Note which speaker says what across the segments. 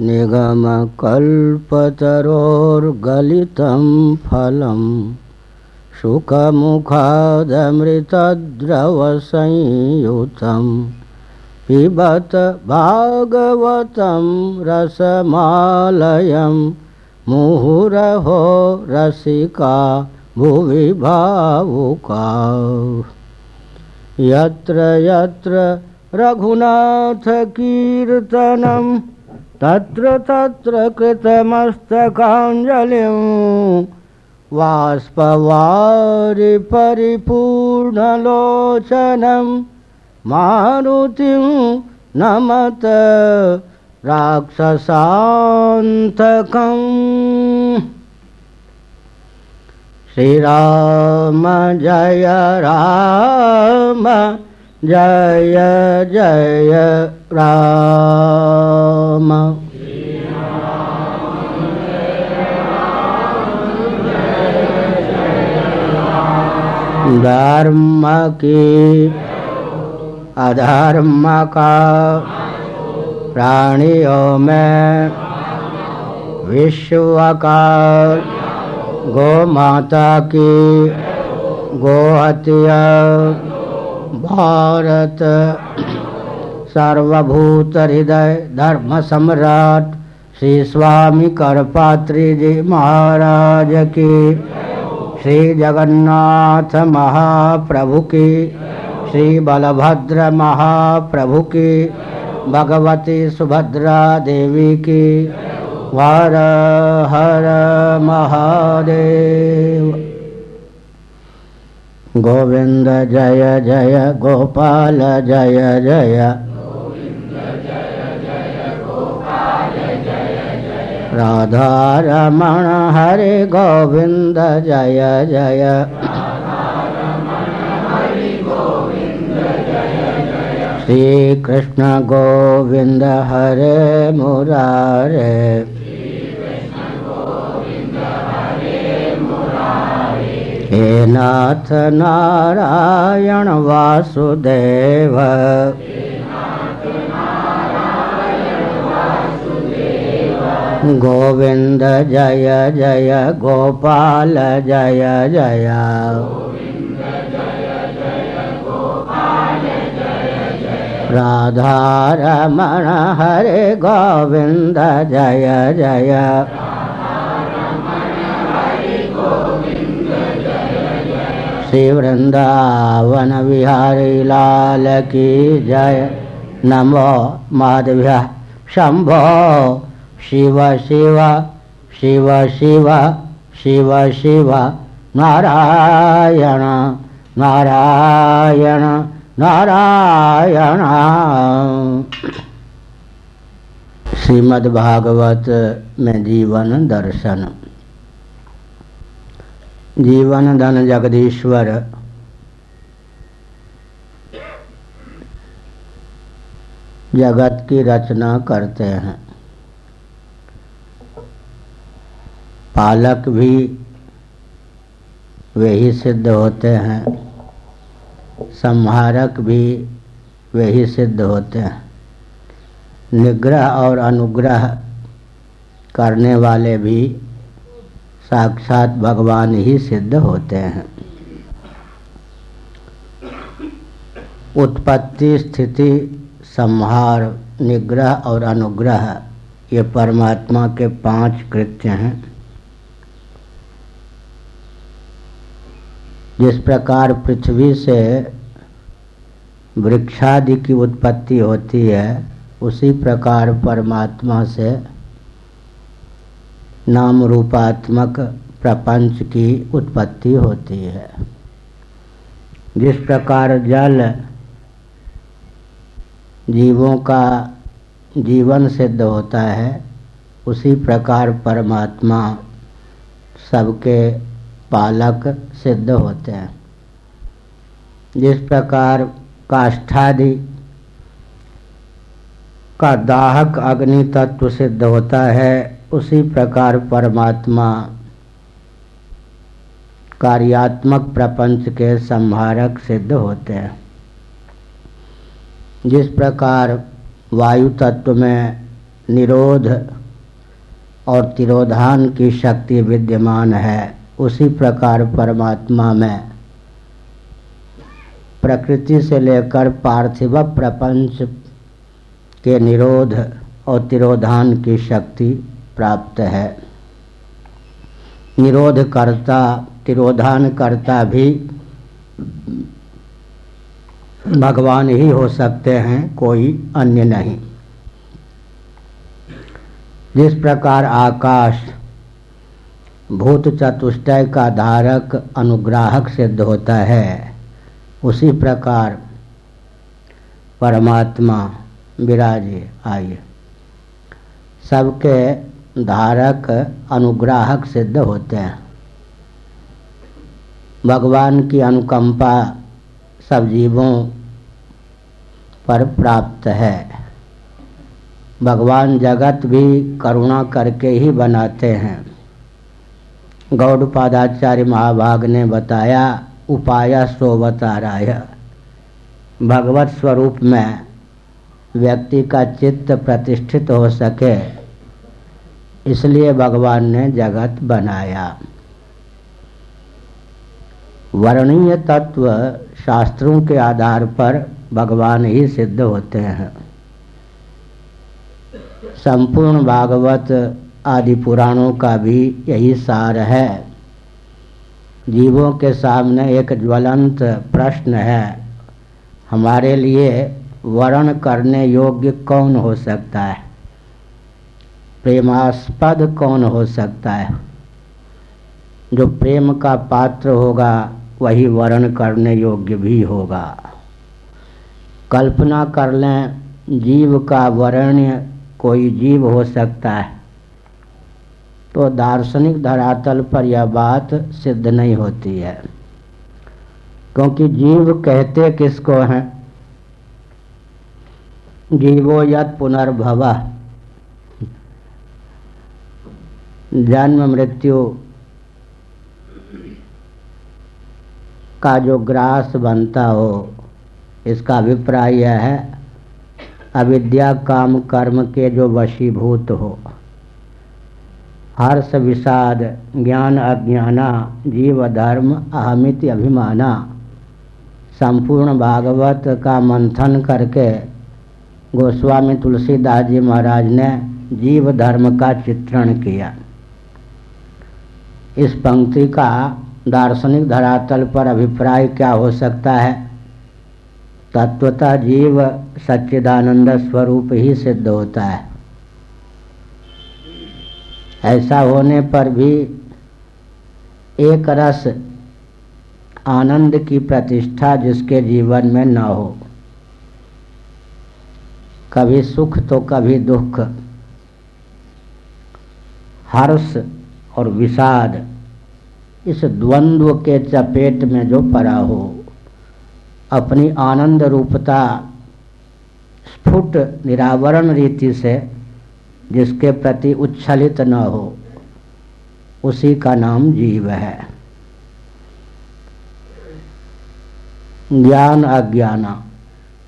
Speaker 1: निगमकल्पतरोर्गलितं फलं शुकमुखादमृतद्रवसंयुतं पिबत भागवतं रसमालयं मुहुरहो रसिका भुवि भावुका। यत्र यत्र रघुनाथकीर्तनं तत्र तत्र कृतमस्तकाञ्जलिं वाष्पवारि परिपूर्णलोचनं मारुतिं नमत राक्षसान्तकम्। श्रीराम जय राम जय जय राम धर्म की अधर्म का प्राणियों में विश्व का गो माता की गो हत्या भारत सर्वभूत हृदय धर्म सम्राट श्री स्वामी करपात्री जी महाराज की। श्री जगन्नाथ महाप्रभु की। श्री बलभद्र महाप्रभु की। भगवती सुभद्रा देवी की। हर हर महादेव। गोविंद जय जय, गोपाल जय जय। राधा रमण हरे गोविंद जय जय। श्री कृष्ण गोविंद हरे मुरारे। हे नाथ नारायण वासुदेव। गोविंद जय जय गोपाल जय जय। राधा रमण हरे गोविंद जय जय। श्री वृंदावन बिहारी लाल की जय। नमो माधव्य शंभो शिव शिव शिव शिवा, शिव शिव, नारायण नारायण नारायण। श्रीमद्भागवत में जीवन दर्शन। जीवन धन जगदीश्वर। जगत की रचना करते हैं। पालक भी वही सिद्ध होते हैं। संहारक भी वही सिद्ध होते हैं। निग्रह और अनुग्रह करने वाले भी साक्षात भगवान ही सिद्ध होते हैं। उत्पत्ति, स्थिति, संहार, निग्रह और अनुग्रह, ये परमात्मा के पाँच कृत्य हैं। जिस प्रकार पृथ्वी से वृक्षादि की उत्पत्ति होती है, उसी प्रकार परमात्मा से नाम रूपात्मक प्रपंच की उत्पत्ति होती है। जिस प्रकार जल जीवों का जीवन सिद्ध होता है, उसी प्रकार परमात्मा सबके पालक सिद्ध होते हैं। जिस प्रकार काष्ठादि का दाहक अग्नि तत्व सिद्ध होता है, उसी प्रकार परमात्मा कार्यात्मक प्रपंच के संहारक सिद्ध होते हैं। जिस प्रकार वायु तत्व में निरोध और तिरोधान की शक्ति विद्यमान है उसी प्रकार परमात्मा में। प्रकृति से लेकर पार्थिव प्रपंच के निरोध और तिरोधान की शक्ति प्राप्त है। निरोध करता तिरोधान करता भी भगवान ही हो सकते हैं, कोई अन्य नहीं। जिस प्रकार आकाश भूत चतुष्टय का धारक अनुग्राहक सिद्ध होता है। उसी प्रकार परमात्मा विराजे आइए। सबके धारक अनुग्राहक सिद्ध होते हैं। भगवान की अनुकंपा सब जीवों पर प्राप्त है। भगवान जगत भी करुणा करके ही बनाते हैं। गौड़पादाचार्य महाभाग ने बताया, उपाय सोवताराय भगवत स्वरूप में व्यक्ति का चित्त प्रतिष्ठित हो सके, इसलिए भगवान ने जगत बनाया। वर्णीय तत्व शास्त्रों के आधार पर भगवान ही सिद्ध होते हैं। संपूर्ण भागवत आदि पुराणों का भी यही सार है। जीवों के सामने एक ज्वलंत प्रश्न है, हमारे लिए वर्ण करने योग्य कौन हो सकता है? प्रेमास्पद कौन हो सकता है? जो प्रेम का पात्र होगा, वही वर्ण करने योग्य भी होगा। कल्पना कर लें, जीव का वर्ण्य कोई जीव हो सकता है। तो दार्शनिक धरातल पर यह बात सिद्ध नहीं होती है। क्योंकि जीव कहते किसको हैं? जीवो यद पुनर्भव। जन्म मृत्यु का जो ग्रास बनता हो, इसका अभिप्राय यह है, अविद्या काम कर्म के जो वशीभूत हो। हर्ष विषाद, ज्ञान अज्ञाना, जीव धर्म अहमित अभिमाना। संपूर्ण भागवत का मंथन करके गोस्वामी तुलसीदास जी महाराज ने जीव धर्म का चित्रण किया। इस पंक्ति का दार्शनिक धरातल पर अभिप्राय क्या हो सकता है? तत्वता जीव सच्चिदानंद स्वरूप ही सिद्ध होता है। ऐसा होने पर भी एक रस आनंद की प्रतिष्ठा जिसके जीवन में न हो। कभी सुख तो कभी दुख। हर्ष और विषाद इस द्वंद्व के चपेट में जो पड़ा हो, अपनी आनंद रूपता, स्फुट निरावरण रीति से जिसके प्रति उच्छलित न हो, उसी का नाम जीव है। ज्ञान अज्ञान,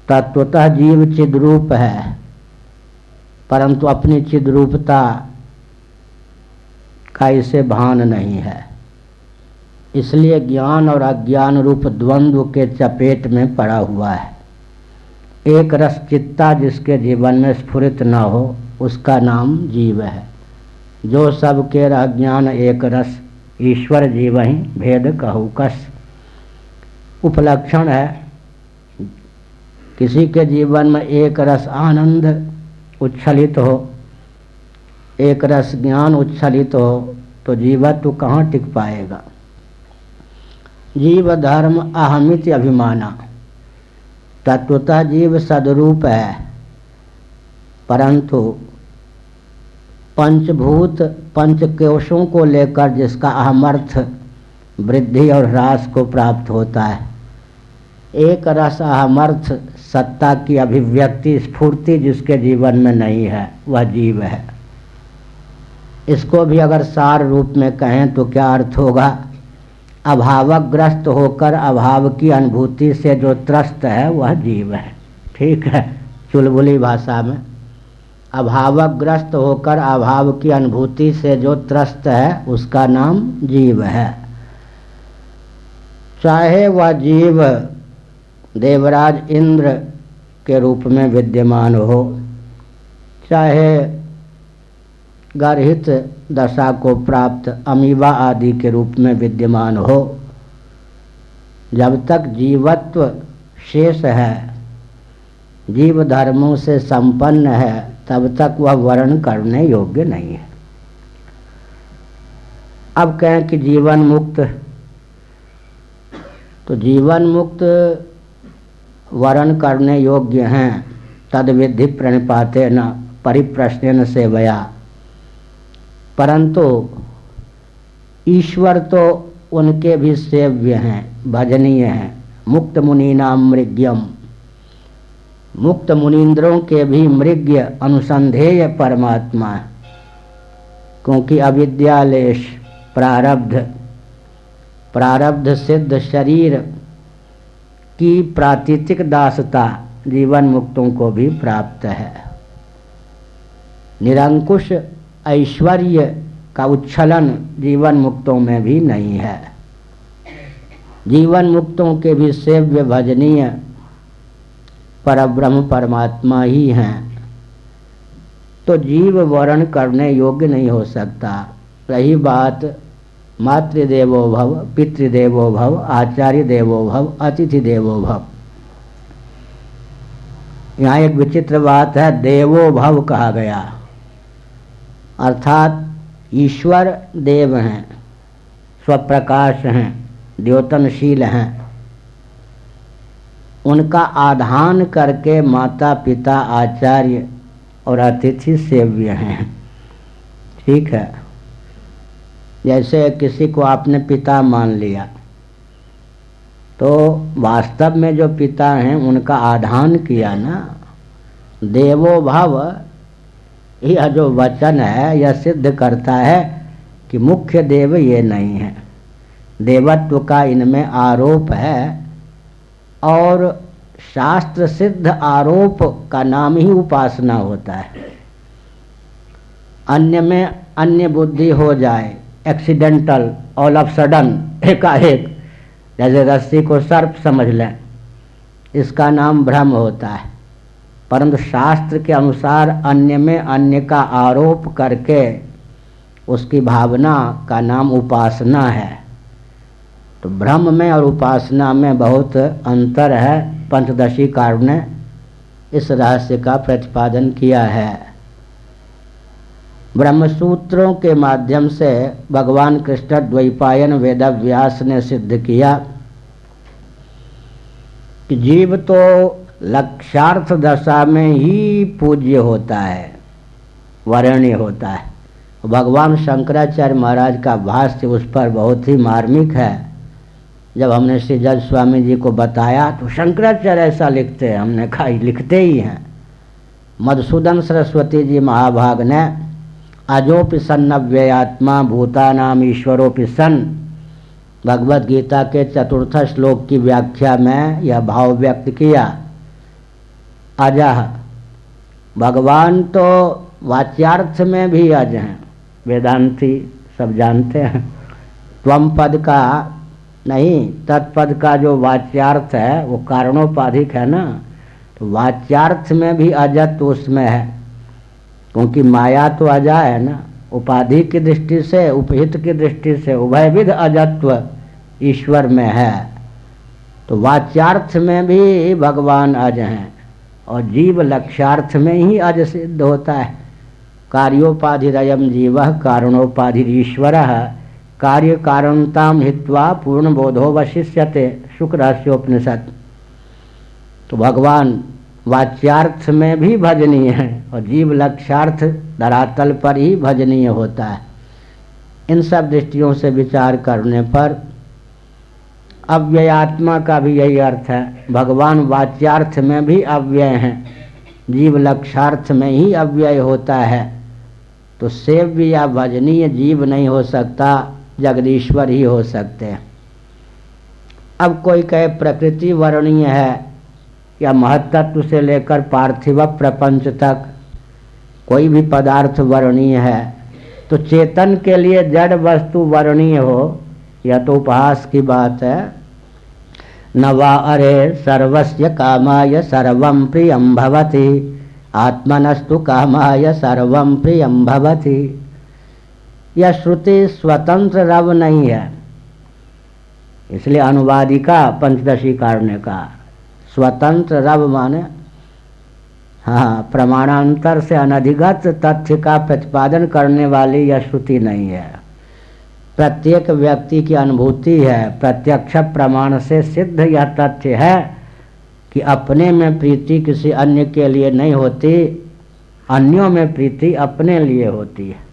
Speaker 1: तत्वतः जीव चिद्रूप है। परंतु अपनी चिद्रूपता का इसे भान नहीं है। इसलिए ज्ञान और अज्ञान रूप द्वंद्व के चपेट में पड़ा हुआ है। एक रस चित्ता जिसके जीवन में स्फुरित न हो उसका नाम जीव है। जो सब के अज्ञान एक रस, ईश्वर जीव ही भेद कहू कस। उपलक्षण है, किसी के जीवन में एक रस आनंद उच्छलित हो, एक रस ज्ञान उच्छलित हो तो जीवत्व कहाँ टिक पाएगा? जीव धर्म अहमित अभिमाना। तत्वता जीव सदरूप है। परंतु पंचभूत पंच कोशों को लेकर जिसका अहमर्थ वृद्धि और ह्रास को प्राप्त होता है, एक रस अहमर्थ सत्ता की अभिव्यक्ति स्फूर्ति जिसके जीवन में नहीं है, वह जीव है। इसको भी अगर सार रूप में कहें तो क्या अर्थ होगा? अभावग्रस्त होकर अभाव की अनुभूति से जो त्रस्त है, वह जीव है। ठीक है, चुलबुली भाषा में। अभावग्रस्त होकर अभाव की अनुभूति से जो त्रस्त है, उसका नाम जीव है। चाहे वह जीव देवराज इंद्र के रूप में विद्यमान हो, चाहे गर्हित दशा को प्राप्त अमीबा आदि के रूप में विद्यमान हो, जब तक जीवत्व शेष है जीव धर्मों से संपन्न है तब तक वह वर्ण करने योग्य नहीं है। अब कहें कि जीवन मुक्त तो जीवन मुक्त वर्ण करने योग्य हैं, तद विधि प्रणिपाते न, परिप्रश्न से वया परंतु ईश्वर तो उनके भी सेव्य हैं, भजनीय हैं। मुक्त मुनि नाम मृग्यम। मुक्त मुनीन्द्रों के भी मृग्य अनुसंधेय परमात्मा क्योंकि अविद्यालेश प्रारब्ध प्रारब्ध सिद्ध शरीर की प्रातीतिक दासता जीवन मुक्तों को भी प्राप्त है। निरंकुश ऐश्वर्य का उच्छलन जीवन मुक्तों में भी नहीं है। जीवन मुक्तों के भी सेव्य भजनीय परब्रह्म परमात्मा ही हैं। तो जीव वर्ण करने योग्य नहीं हो सकता। रही बात, मातृदेवो भव, पितृदेवो भव, आचार्य देवो भव, अतिथि देवो भव। यहाँ एक विचित्र बात है, देवो भव कहा गया। अर्थात ईश्वर देव हैं, स्वप्रकाश हैं, द्योतनशील हैं। उनका आधान करके माता पिता आचार्य और अतिथि सेव्य हैं। ठीक है? जैसे किसी को आपने पिता मान लिया तो वास्तव में जो पिता हैं, उनका आधान किया ना? देवो भाव यह जो वचन है, यह सिद्ध करता है कि मुख्य देव ये नहीं है। देवत्व का इनमें आरोप है और शास्त्र सिद्ध आरोप का नाम ही उपासना होता है। अन्य में अन्य बुद्धि हो जाए एक्सीडेंटल ऑल ऑफ़ सडन एकाएक, जैसे रस्सी को सर्प समझ लें, इसका नाम भ्रम होता है। परंतु शास्त्र के अनुसार अन्य में अन्य का आरोप करके उसकी भावना का नाम उपासना है। तो ब्रह्म में और उपासना में बहुत अंतर है पंचदशी कार्य ने इस रहस्य का प्रतिपादन किया है। ब्रह्मसूत्रों के माध्यम से भगवान कृष्ण द्वैपायन वेद व्यास ने सिद्ध किया कि जीव तो लक्षार्थ दशा में ही पूज्य होता है, वरण्य होता है। भगवान शंकराचार्य महाराज का भाष्य उस पर बहुत ही मार्मिक है। जब हमने श्री जज स्वामी जी को बताया तो शंकराचार्य ऐसा लिखते हैं, हमने कहा लिखते ही हैं। मधुसूदन सरस्वती जी महाभाग ने, अजोपि सन्नव्ययात्मा भूतानाम ईश्वरोपि सन। भगवत गीता के चतुर्थ श्लोक की व्याख्या में यह भाव व्यक्त किया। अजह भगवान तो वाच्यार्थ में भी अज हैं। वेदांती सब जानते हैं। त्वम पद का नहीं, तत्पद का जो वाच्यार्थ है, वो कारणोपाधिक है ना? तो वाच्यार्थ में भी अजत उसमें है, क्योंकि माया तो अजा है ना? उपाधि की दृष्टि से, उपहित की दृष्टि से उभयविध अजत्व ईश्वर में है। तो वाच्यार्थ में भी भगवान अज हैं, और जीव लक्ष्यार्थ में ही अज सिद्ध होता है। कार्योपाधि कार्योपाधिरयम जीव कारणोपाधि ईश्वर। कार्य कारणताम हित्वा पूर्ण बोधो वशिष्यते शुक्र तो भगवान वाच्यार्थ में भी भजनीय है और जीव लक्ष्यार्थ धरातल पर ही भजनीय होता है। इन सब दृष्टियों से विचार करने पर अव्ययात्मा का भी यही अर्थ है। भगवान वाच्यार्थ में भी अव्यय हैं, जीव लक्षार्थ में ही अव्यय होता है। तो सेव्य या भजनीय जीव नहीं हो सकता। जगदीश्वर ही हो सकते हैं। अब कोई कहे, प्रकृति वर्णीय है, या महत्त्व से लेकर पार्थिव प्रपंच तक कोई भी पदार्थ वर्णीय है तो चेतन के लिए जड़ वस्तु वर्णीय हो, यह तो उपहास की बात है। नवा अरे सर्वस्य कामाय सर्वं प्रियं भवति, आत्मनस्तु कामाय सर्वं प्रियं भवति। यह श्रुति स्वतंत्र रव नहीं है। इसलिए अनुवादिका पंचदशी कारण का स्वतंत्र रव माने हाँ प्रमाणांतर से अनधिगत तथ्य का प्रतिपादन करने वाली यह श्रुति नहीं है। प्रत्येक व्यक्ति की अनुभूति है, प्रत्यक्ष प्रमाण से सिद्ध यह तथ्य है कि अपने में प्रीति किसी अन्य के लिए नहीं होती, अन्यों में प्रीति अपने लिए होती है।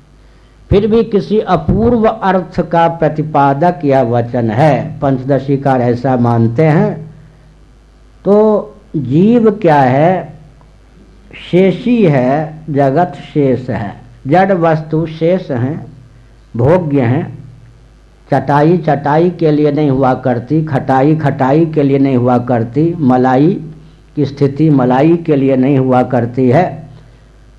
Speaker 1: फिर भी किसी अपूर्व अर्थ का प्रतिपादक यह वचन है। पंचदशी कार ऐसा मानते हैं। तो जीव क्या है? शेषी है, जगत शेष है। जड़ वस्तु शेष हैं, भोग्य हैं। चटाई चटाई के लिए नहीं हुआ करती, खटाई खटाई के लिए नहीं हुआ करती, मलाई की स्थिति मलाई के लिए नहीं हुआ करती है।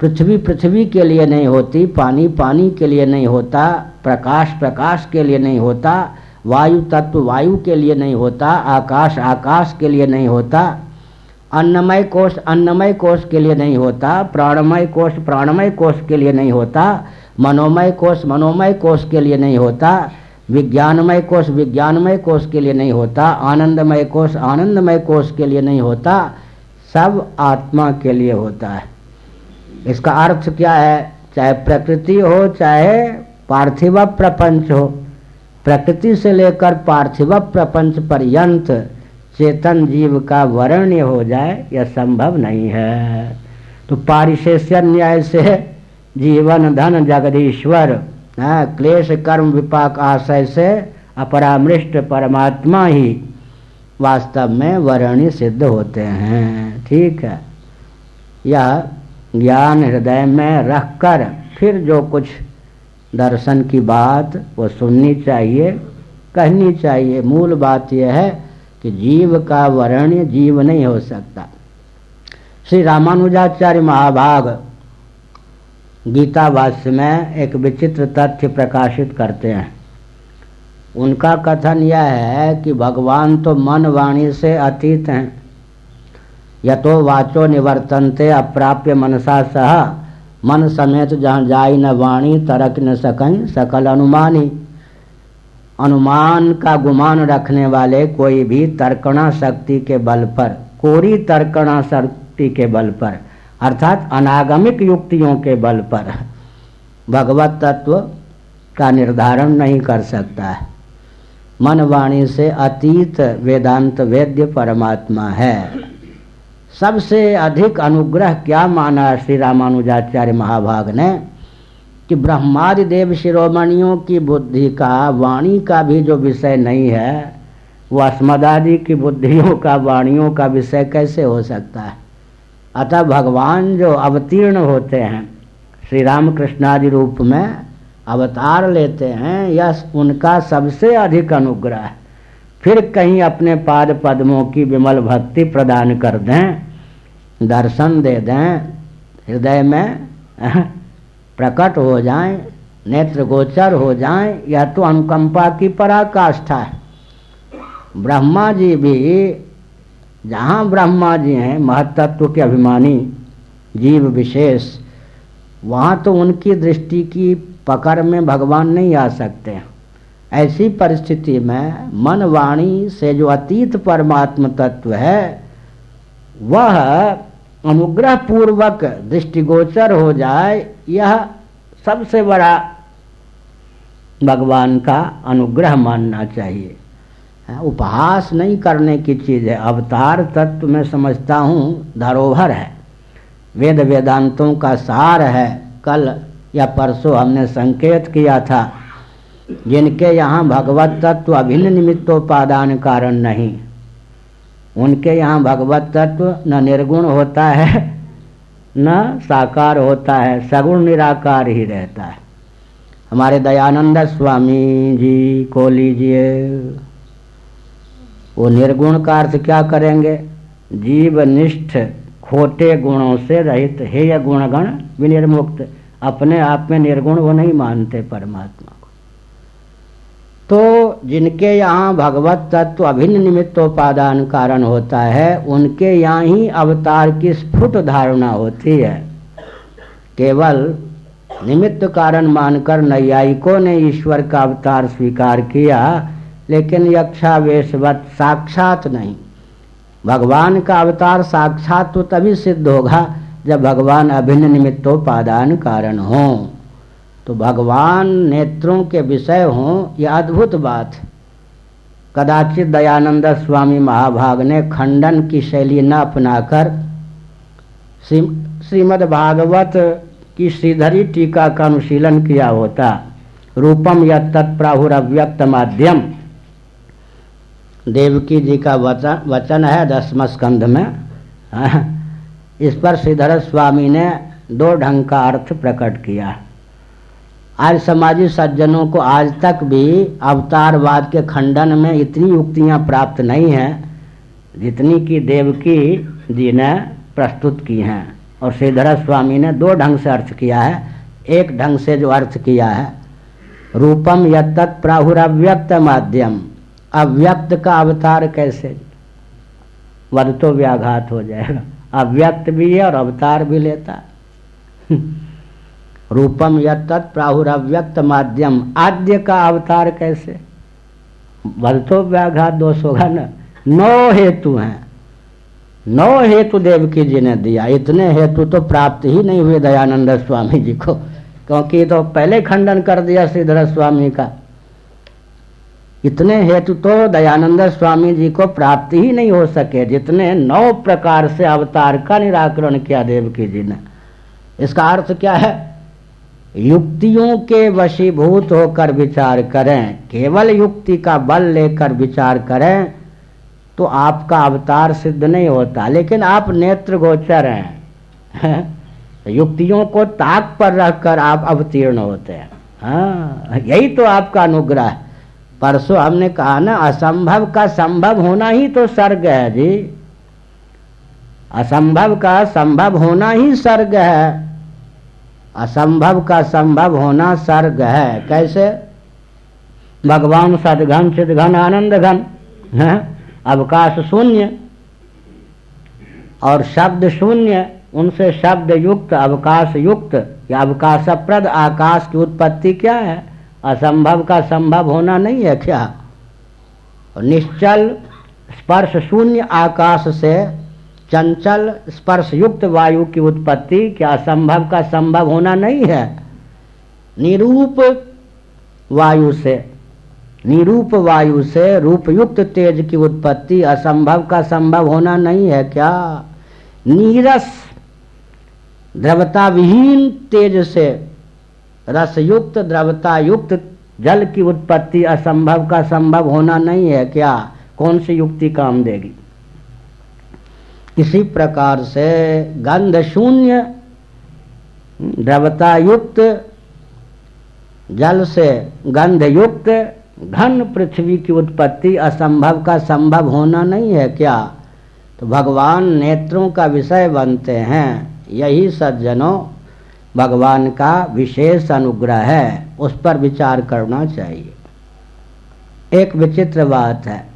Speaker 1: पृथ्वी पृथ्वी के लिए नहीं होती पानी पानी के लिए नहीं होता प्रकाश प्रकाश के लिए नहीं होता वायु तत्व वायु के लिए नहीं होता आकाश आकाश के लिए नहीं होता अन्नमय कोष अन्नमय कोष के लिए नहीं होता प्राणमय कोष प्राणमय कोष के लिए नहीं होता मनोमय कोष मनोमय कोष के लिए नहीं होता विज्ञानमय कोष विज्ञानमय कोष के लिए नहीं होता आनंदमय कोष आनंदमय कोष के लिए नहीं होता सब आत्मा के लिए होता है इसका अर्थ क्या है? चाहे प्रकृति हो, चाहे पार्थिव प्रपंच हो, प्रकृति से लेकर पार्थिव प्रपंच पर्यंत चेतन जीव का वर्ण्य हो जाए, यह संभव नहीं है। तो पारिशेष्य न्याय से जीवन धन जगदीश्वर क्लेश कर्म विपाक आशय से अपरामृष्ट परमात्मा ही वास्तव में वर्णी सिद्ध होते हैं। ठीक है। यह ज्ञान हृदय में रखकर फिर जो कुछ दर्शन की बात वो सुननी चाहिए, कहनी चाहिए। मूल बात यह है कि जीव का वर्ण्य जीव नहीं हो सकता। श्री रामानुजाचार्य महाभाग गीता भाष्य में एक विचित्र तथ्य प्रकाशित करते हैं। उनका कथन यह है कि भगवान तो मन वाणी से अतीत हैं। यतो वाचो निवर्तनते, अप्राप्य मनसा सह। मन समेत जहाँ जाई न वाणी, तरक न सकई, सकल अनुमानी। अनुमान का गुमान रखने वाले कोई भी तर्कणा शक्ति के बल पर, कोरी तर्कणा शक्ति के बल पर, अर्थात अनागमिक युक्तियों के बल पर, भगवत तत्व का निर्धारण नहीं कर सकता है। मन वाणी से अतीत वेदांत वेद्य परमात्मा है। सबसे अधिक अनुग्रह क्या माना श्री रामानुजाचार्य महाभाग ने? कि ब्रह्मादि देव शिरोमणियों की बुद्धि का, वाणी का भी जो विषय नहीं है वो अस्मदादि की बुद्धियों का, वाणियों का विषय कैसे हो सकता है? अतः भगवान जो अवतीर्ण होते हैं, श्री राम कृष्णादि रूप में अवतार लेते हैं, यह उनका सबसे अधिक अनुग्रह है। फिर कहीं अपने पाद पद्मों की विमल भक्ति प्रदान कर दें, दर्शन दे दें, हृदय में प्रकट हो जाएँ, नेत्र गोचर हो जाएँ यह तो अनुकंपा की पराकाष्ठा है। ब्रह्मा जी भी, जहाँ ब्रह्मा जी हैं महतत्व के अभिमानी, जीव विशेष, वहाँ तो उनकी दृष्टि की पकड़ में भगवान नहीं आ सकते ऐसी परिस्थिति में मन वाणी से जो अतीत परमात्म तत्व है, वह अनुग्रह पूर्वक दृष्टिगोचर हो जाए, यह सबसे बड़ा भगवान का अनुग्रह मानना चाहिए। उपहास नहीं करने की चीज़ है। अवतार तत्व में समझता हूँ, धरोहर है। वेद वेदांतों का सार है। कल या परसों हमने संकेत किया था जिनके यहाँ भगवत तत्व अभिन्न निमित्तोपादान कारण नहीं। उनके यहाँ भगवत तत्व न निर्गुण होता है, न साकार होता है, सगुण निराकार ही रहता है। हमारे दयानंद स्वामी जी को लीजिए। वो निर्गुण का अर्थ क्या करेंगे? जीव निष्ठ खोटे गुणों से रहित हे यह गुणगण विनिर्मुक्त। अपने आप में निर्गुण वो नहीं मानते परमात्मा। तो जिनके यहाँ भगवत तत्व अभिन्न निमित्तोपादान कारण होता है, उनके यहाँ ही अवतार की स्फुट धारणा होती है। केवल निमित्त कारण मानकर नैयायिकों ने ईश्वर का अवतार स्वीकार किया, लेकिन यक्षावेशवत साक्षात नहीं। भगवान का अवतार साक्षात तो तभी सिद्ध होगा जब भगवान अभिन्न निमित्तोपादान कारण हो। तो भगवान नेत्रों के विषय हों यह अद्भुत बात कदाचित दयानंद स्वामी महाभाग ने खंडन की शैली न अपनाकर श्रीमद् भागवत की श्रीधरी टीका का अनुशीलन किया होता। रूपम या तत्प्राहुर अव्यक्त माध्यम। देवकी जी का वचन वचन है दसम स्कंध में। इस पर श्रीधर स्वामी ने दो ढंग का अर्थ प्रकट किया। आज समाजी सज्जनों को आज तक भी अवतारवाद के खंडन में इतनी युक्तियाँ प्राप्त नहीं हैं, जितनी कि देवकी जी ने प्रस्तुत की हैं। और श्रीधर स्वामी ने दो ढंग से अर्थ किया है। एक ढंग से जो अर्थ किया है, रूपम यत प्राहुरव्यक्त माध्यम। अव्यक्त का अवतार कैसे? वध तो व्याघात हो जाएगा। अव्यक्त भी है और अवतार भी लेता रूपम यत प्राहुर अव्यक्त माध्यम आद्य का अवतार कैसे? वध तो व्याघात दोष होगा ना। नौ हेतु हैं। नौ हेतु देव देवकी जी ने दिया। इतने हेतु तो प्राप्त ही नहीं हुए दयानंद स्वामी जी को, क्योंकि तो पहले खंडन कर दिया श्रीधर स्वामी का। इतने हेतु तो दयानंद स्वामी जी को प्राप्त ही नहीं हो सके, जितने नौ प्रकार से अवतार का निराकरण किया देव देवकी जी ने। इसका अर्थ क्या है? युक्तियों के वशीभूत होकर विचार करें। केवल युक्ति का बल लेकर विचार करें तो आपका अवतार सिद्ध नहीं होता। लेकिन आप नेत्र गोचर हैं। युक्तियों को ताक पर रखकर आप अवतीर्ण होते हैं। हाँ यही तो आपका अनुग्रह है। परसों हमने कहा ना, असंभव का संभव होना ही तो सर्ग है जी। असंभव का संभव होना ही सर्ग है। असंभव का संभव होना सर्ग है। कैसे? भगवान सदघन चिदघन आनंद घन है? अवकाश शून्य और शब्द शून्य, उनसे शब्द युक्त, अवकाश युक्त, या अवकाशप्रद आकाश की उत्पत्ति क्या है? असंभव का संभव होना नहीं है क्या? निश्चल स्पर्श शून्य आकाश से चंचल स्पर्श युक्त वायु की उत्पत्ति क्या असंभव का संभव होना नहीं है? निरूप वायु से, निरूप वायु से रूप युक्त तेज की उत्पत्ति असंभव का संभव होना नहीं है क्या? नीरस द्रवता विहीन तेज से, रसयुक्त द्रवता युक्त जल की उत्पत्ति असंभव का संभव होना नहीं है क्या? कौन सी युक्ति काम देगी? इसी प्रकार से गंध शून्य द्रवता युक्त जल से गंध युक्त घन पृथ्वी की उत्पत्ति असंभव का संभव होना नहीं है क्या? तो भगवान नेत्रों का विषय बनते हैं। यही सज्जनों, भगवान का विशेष अनुग्रह है। उस पर विचार करना चाहिए। एक विचित्र बात है।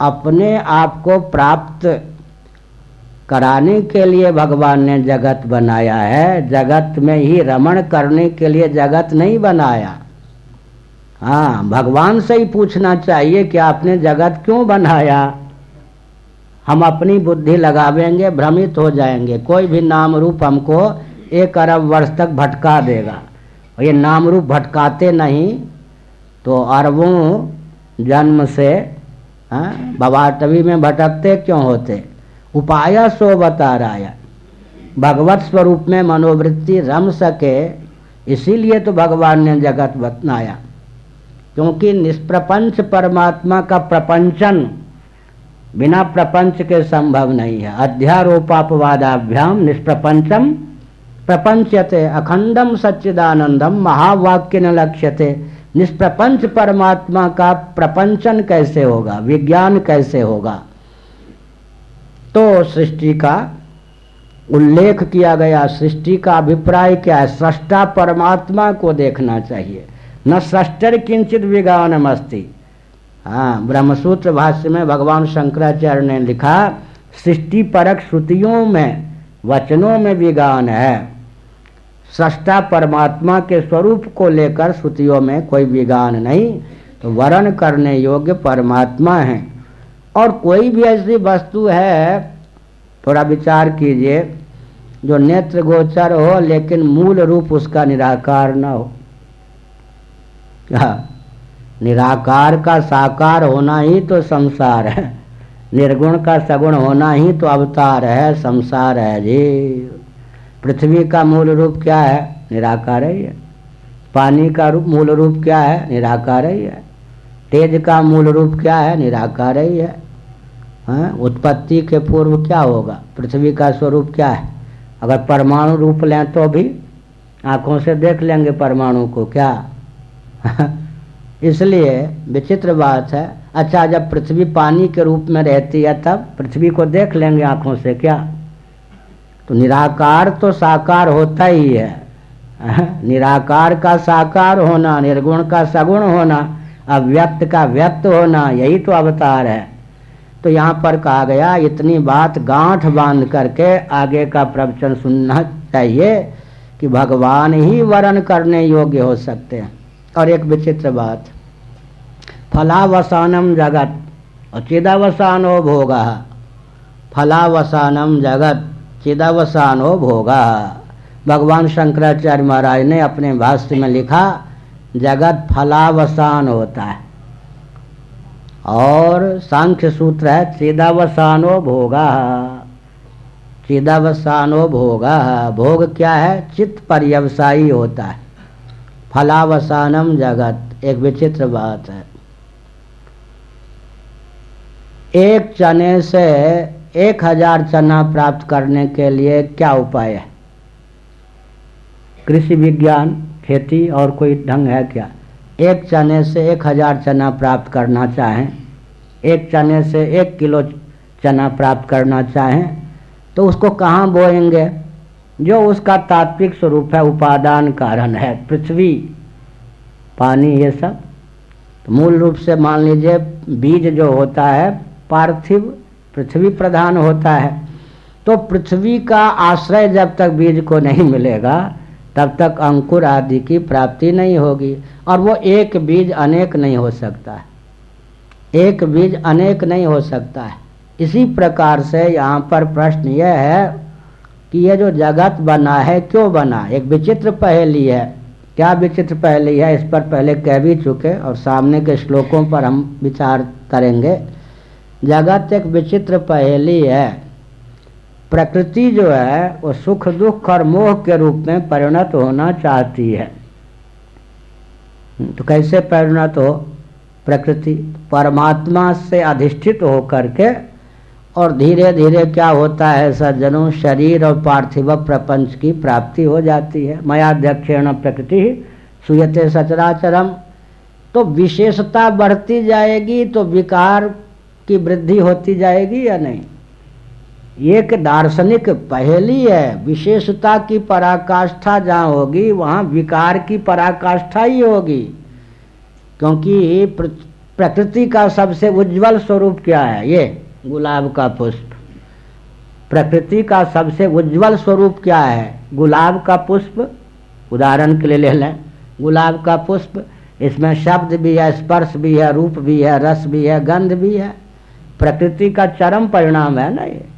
Speaker 1: अपने आप को प्राप्त कराने के लिए भगवान ने जगत बनाया है। जगत में ही रमण करने के लिए जगत नहीं बनाया। हाँ भगवान से ही पूछना चाहिए कि आपने जगत क्यों बनाया? हम अपनी बुद्धि लगावेंगे, भ्रमित हो जाएँगे। कोई भी नाम रूप हमको एक अरब वर्ष तक भटका देगा। ये नाम रूप भटकाते नहीं तो अरबों जन्म से भवाटवी में भटकते क्यों होते? उपाय सो बता रहा है भगवत स्वरूप में मनोवृत्ति रम सके, इसीलिए तो भगवान ने जगत बतनाया। क्योंकि निष्प्रपंच परमात्मा का प्रपंचन बिना प्रपंच के संभव नहीं है। अध्यारोपापवादाभ्याम निष्प्रपंचम प्रपंचते, अखंडम सच्चिदानंदम, महावाक्य न लक्ष्यते। निष्प्रपंच परमात्मा का प्रपंचन कैसे होगा? विज्ञान कैसे होगा? तो सृष्टि का उल्लेख किया गया। सृष्टि का अभिप्राय क्या है? सृष्टा परमात्मा को देखना चाहिए। न सृष्टर किंचित विगान मस्ती हाँ ब्रह्मसूत्र भाष्य में भगवान शंकराचार्य ने लिखा, सृष्टि परक श्रुतियों में, वचनों में विगान है। सृष्टा परमात्मा के स्वरूप को लेकर श्रुतियों में कोई विगान नहीं। तो वर्ण करने योग्य परमात्मा है। और कोई भी ऐसी वस्तु है, थोड़ा विचार कीजिए, जो नेत्र गोचर हो, लेकिन मूल रूप उसका निराकार न हो। निराकार का साकार होना ही तो संसार है। निर्गुण का सगुण होना ही तो अवतार है, संसार है जी। पृथ्वी का मूल रूप क्या है? निराकार ही है। पानी का रूप मूल रूप क्या है? निराकार ही है। तेज का मूल रूप क्या है? निराकार है हाँ? उत्पत्ति के पूर्व क्या होगा? पृथ्वी का स्वरूप क्या है? अगर परमाणु रूप लें तो भी आँखों से देख लेंगे परमाणु को, क्या? इसलिए विचित्र बात है। अच्छा जब पृथ्वी पानी के रूप में रहती है तब पृथ्वी को देख लेंगे आँखों से, क्या? तो निराकार तो साकार होता ही है। निराकार का साकार होना, निर्गुण का सगुण होना, अव्यक्त का व्यक्त होना, यही तो अवतार है। तो यहाँ पर कहा गया, इतनी बात गांठ बाँध करके आगे का प्रवचन सुनना चाहिए कि भगवान ही वरण करने योग्य हो सकते हैं। और एक विचित्र बात, फलावसानम जगत और चिदावसानो भोगा, फलावसानम जगत चिदावसान चिदावसानो भोगा। भगवान शंकराचार्य महाराज ने अपने भाष्य में लिखा, जगत फलावसान होता है। और सांख्य सूत्र है चिदावसानो भोगा। चिदावसानो भोगा। भोग क्या है? चित्त पर्यवसायी होता है। फलावसानम जगत। एक विचित्र बात है। एक चने से एक हज़ार चना प्राप्त करने के लिए क्या उपाय है? कृषि विज्ञान, खेती और कोई ढंग है क्या? एक चने से एक हज़ार चना प्राप्त करना चाहें, एक चने से एक किलो चना प्राप्त करना चाहें तो उसको कहाँ बोएँगे? जो उसका तात्विक स्वरूप है, उपादान कारण है, पृथ्वी, पानी, ये सब। तो मूल रूप से मान लीजिए, बीज जो होता है, पार्थिव पृथ्वी प्रधान होता है। तो पृथ्वी का आश्रय जब तक बीज को नहीं मिलेगा तब तक अंकुर आदि की प्राप्ति नहीं होगी और वो एक बीज अनेक नहीं हो सकता है। एक बीज अनेक नहीं हो सकता है। इसी प्रकार से यहाँ पर प्रश्न यह है कि यह जो जगत बना है, क्यों बना एक विचित्र पहेली है। क्या विचित्र पहेली है? इस पर पहले कह भी चुके और सामने के श्लोकों पर हम विचार करेंगे। जगत एक विचित्र पहेली है। प्रकृति जो है, वो सुख, दुख और मोह के रूप में परिणत होना चाहती है। तो कैसे परिणत हो? प्रकृति परमात्मा से अधिष्ठित होकर के, और धीरे धीरे क्या होता है, सज्जनों, शरीर और पार्थिव प्रपंच की प्राप्ति हो जाती है। मयाध्यक्षण प्रकृति सुयते सचराचरम। तो विशेषता बढ़ती जाएगी तो विकार की वृद्धि होती जाएगी या नहीं? एक दार्शनिक पहली है, विशेषता की पराकाष्ठा जहाँ होगी, वहाँ विकार की पराकाष्ठा ही होगी। क्योंकि प्रकृति का सबसे उज्जवल स्वरूप क्या है? ये, गुलाब का पुष्प। प्रकृति का सबसे उज्जवल स्वरूप क्या है? गुलाब का पुष्प। उदाहरण के लिए ले लें। गुलाब का पुष्प, इसमें शब्द भी है, स्पर्श भी है, रूप भी है, रस भी है, गंध भी है। प्रकृति का चरम परिणाम है ना ये।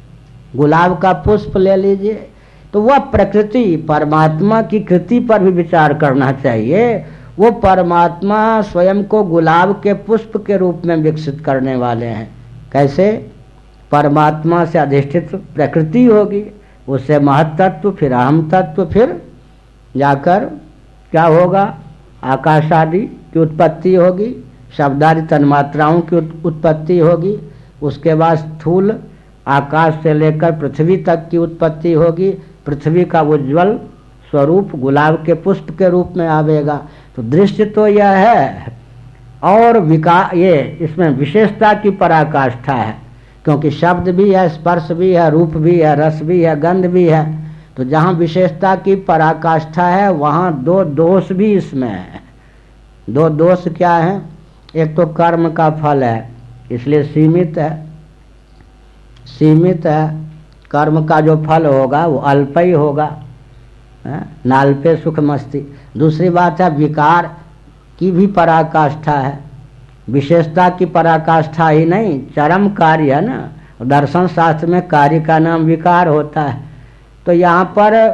Speaker 1: गुलाब का पुष्प ले लीजिए। तो वह प्रकृति, परमात्मा की कृति पर भी विचार करना चाहिए। वो परमात्मा स्वयं को गुलाब के पुष्प के रूप में विकसित करने वाले हैं। कैसे? परमात्मा से अधिष्ठित प्रकृति होगी, उससे महतत्व फिर अहम तत्व फिर जाकर क्या होगा? आकाश आदि की उत्पत्ति होगी, शब्दादि तन्मात्राओं की उत्पत्ति होगी, उसके बाद स्थूल आकाश से लेकर पृथ्वी तक की उत्पत्ति होगी। पृथ्वी का उज्जवल स्वरूप गुलाब के पुष्प के रूप में आवेगा। तो दृश्य तो यह है। और विका, ये इसमें विशेषता की पराकाष्ठा है। क्योंकि शब्द भी है, स्पर्श भी है, रूप भी है, रस भी है, गंध भी है। तो जहाँ विशेषता की पराकाष्ठा है, वहाँ दो दोष भी इसमें है। दो दोष क्या है? एक तो कर्म का फल है, इसलिए सीमित है। सीमित है। कर्म का जो फल होगा, वो अल्प ही होगा। नाल्पे सुख मस्ती। दूसरी बात है, विकार की भी पराकाष्ठा है। विशेषता की पराकाष्ठा ही नहीं, चरम कार्य है ना। दर्शन शास्त्र में कार्य का नाम विकार होता है। तो यहाँ पर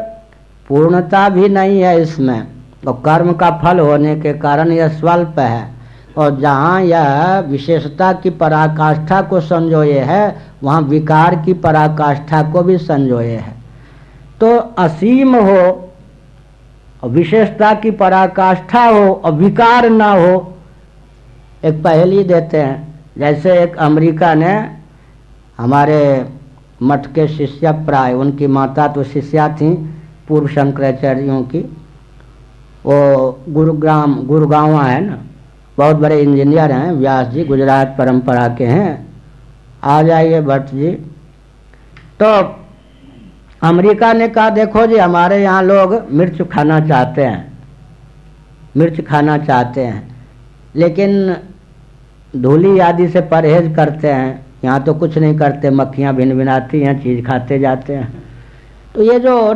Speaker 1: पूर्णता भी नहीं है इसमें। तो कर्म का फल होने के कारण यह स्वल्प है। और जहाँ यह विशेषता की पराकाष्ठा को संजोए है, वहाँ विकार की पराकाष्ठा को भी संजोए है। तो असीम हो, विशेषता की पराकाष्ठा हो और विकार ना हो, एक पहली देते हैं। जैसे एक अमेरिका ने हमारे मठ के शिष्य प्राय, उनकी माता तो शिष्या थी, पूर्व शंकराचार्यों की, वो गुरुग्राम, गुरुगावा है ना बहुत बड़े इंजीनियर हैं, व्यास जी, गुजरात परंपरा के हैं। आ जाइए भट्ट जी। तो अमेरिका ने कहा, देखो जी, हमारे यहाँ लोग मिर्च खाना चाहते हैं। मिर्च खाना चाहते हैं। लेकिन धूली आदि से परहेज करते हैं। यहाँ तो कुछ नहीं करते, मक्खियाँ भिन भिनाती हैं, चीज़ खाते जाते हैं। तो ये जो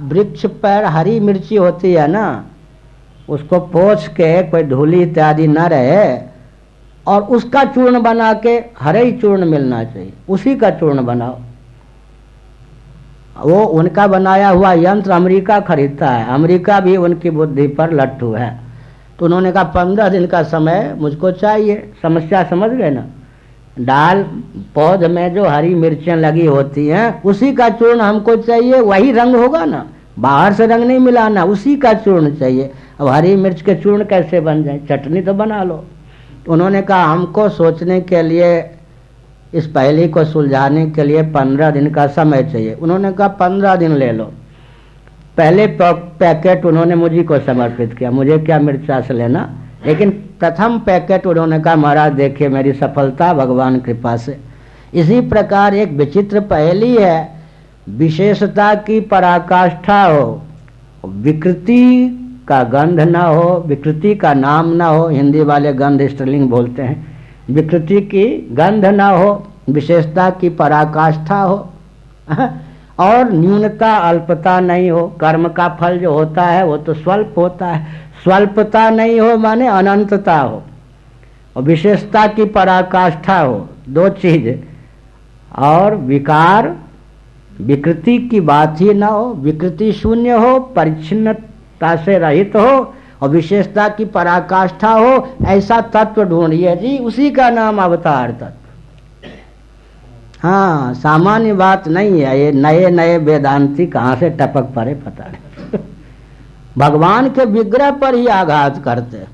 Speaker 1: वृक्ष पर हरी मिर्ची होती है ना उसको पोछ के कोई धूली इत्यादि न रहे और उसका चूर्ण बना के हरे चूर्ण मिलना चाहिए। उसी का चूर्ण बनाओ। वो उनका बनाया हुआ यंत्र अमेरिका खरीदता है। अमेरिका भी उनकी बुद्धि पर लट्टू है। तो उन्होंने कहा, पंद्रह दिन का समय मुझको चाहिए। समस्या समझ गए ना? डाल पौध में जो हरी मिर्चें लगी होती हैं, उसी का चूर्ण हमको चाहिए। वही रंग होगा ना? बाहर से रंग नहीं मिलाना, उसी का चूर्ण चाहिए। अब हरी मिर्च के चूर्ण कैसे बन जाए? चटनी तो बना लो। उन्होंने कहा, हमको सोचने के लिए, इस पहली को सुलझाने के लिए पंद्रह दिन का समय चाहिए। उन्होंने कहा, पंद्रह दिन ले लो। पहले पैकेट उन्होंने मुझे को समर्पित किया। मुझे क्या मिर्चा से लेना? लेकिन प्रथम पैकेट उन्होंने कहा, महाराज, देखिए मेरी सफलता, भगवान कृपा से। इसी प्रकार एक विचित्र पहली है। विशेषता की पराकाष्ठा हो, विकृति का गंध ना हो, विकृति का नाम ना हो, हिंदी वाले गंध स्टरलिंग बोलते हैं, विकृति की गंध ना हो, विशेषता की पराकाष्ठा हो और न्यूनता अल्पता नहीं हो, कर्म का फल जो होता है, वो तो स्वल्प होता है, स्वल्पता नहीं हो माने अनंतता हो, और विशेषता की पराकाष्ठा हो, दो चीज़, और विकार विकृति की बात ही ना हो, विकृति शून्य हो परिच्छिन्न विशेषता से रहित हो, और विशेषता की पराकाष्ठा हो, ऐसा तत्व ढूंढिए जी, उसी का नाम अवतार तत्व। हाँ सामान्य बात नहीं है, ये नए नए वेदांती कहाँ से टपक पड़े, पता नहीं। भगवान के विग्रह पर ही आघात करते।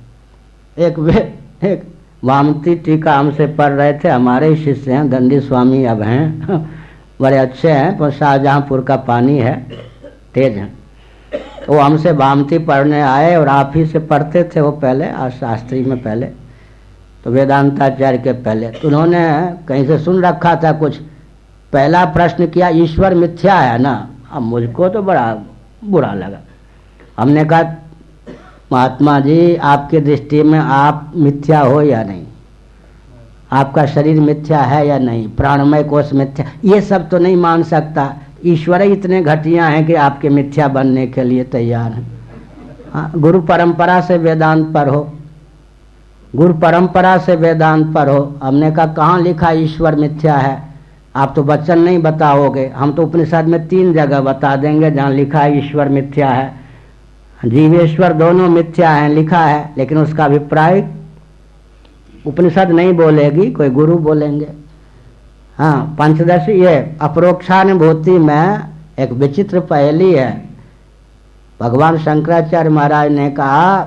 Speaker 1: एक वे, एक वामती टीका हमसे पढ़ रहे थे, हमारे शिष्य हैं दंडी स्वामी अब हैं। बड़े अच्छे हैं, पर शाहजहांपुर का पानी है, तेज है। वो हमसे भामती पढ़ने आए और आप ही से पढ़ते थे वो पहले, आज शास्त्री में पहले तो वेदांताचार्य के पहले। तो उन्होंने कहीं से सुन रखा था कुछ, पहला प्रश्न किया, ईश्वर मिथ्या है ना? अब मुझको तो बड़ा बुरा लगा। हमने कहा, महात्मा जी, आपकी दृष्टि में आप मिथ्या हो या नहीं? आपका शरीर मिथ्या है या नहीं? प्राणमय कोष मिथ्या। ये सब तो नहीं मान सकता। ईश्वर ही इतने घटिया हैं कि आपके मिथ्या बनने के लिए तैयार हैं। हाँ गुरु परंपरा से वेदांत पर हो गुरु परंपरा से वेदांत पर हो हमने कहा, कहाँ लिखा ईश्वर मिथ्या है? आप तो वचन नहीं बताओगे। हम तो उपनिषद में तीन जगह बता देंगे जहाँ लिखा है ईश्वर मिथ्या है। जीवेश्वर दोनों मिथ्या है, लिखा है, लेकिन उसका अभिप्राय उपनिषद नहीं बोलेगी, कोई गुरु बोलेंगे। हाँ पंचदशी ये अपरोक्षानुभूति में एक विचित्र पहली है। भगवान शंकराचार्य महाराज ने कहा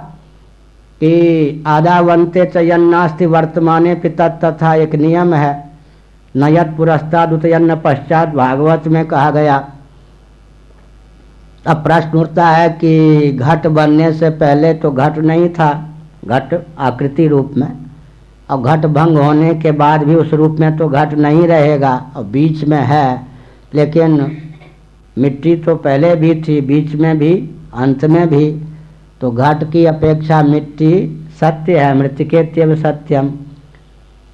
Speaker 1: कि आदावंते चयन्नास्ति वर्तमाने पिता तथा एक नियम है। नयत पुरस्ताद उतयन पश्चात भागवत में कहा गया। अब प्रश्न उठता है कि घट बनने से पहले तो घट नहीं था, घट आकृति रूप में। और घट भंग होने के बाद भी उस रूप में तो घट नहीं रहेगा और बीच में है। लेकिन मिट्टी तो पहले भी थी, बीच में भी, अंत में भी। तो घट की अपेक्षा मिट्टी सत्य है, मृतिकेत्यव सत्यम।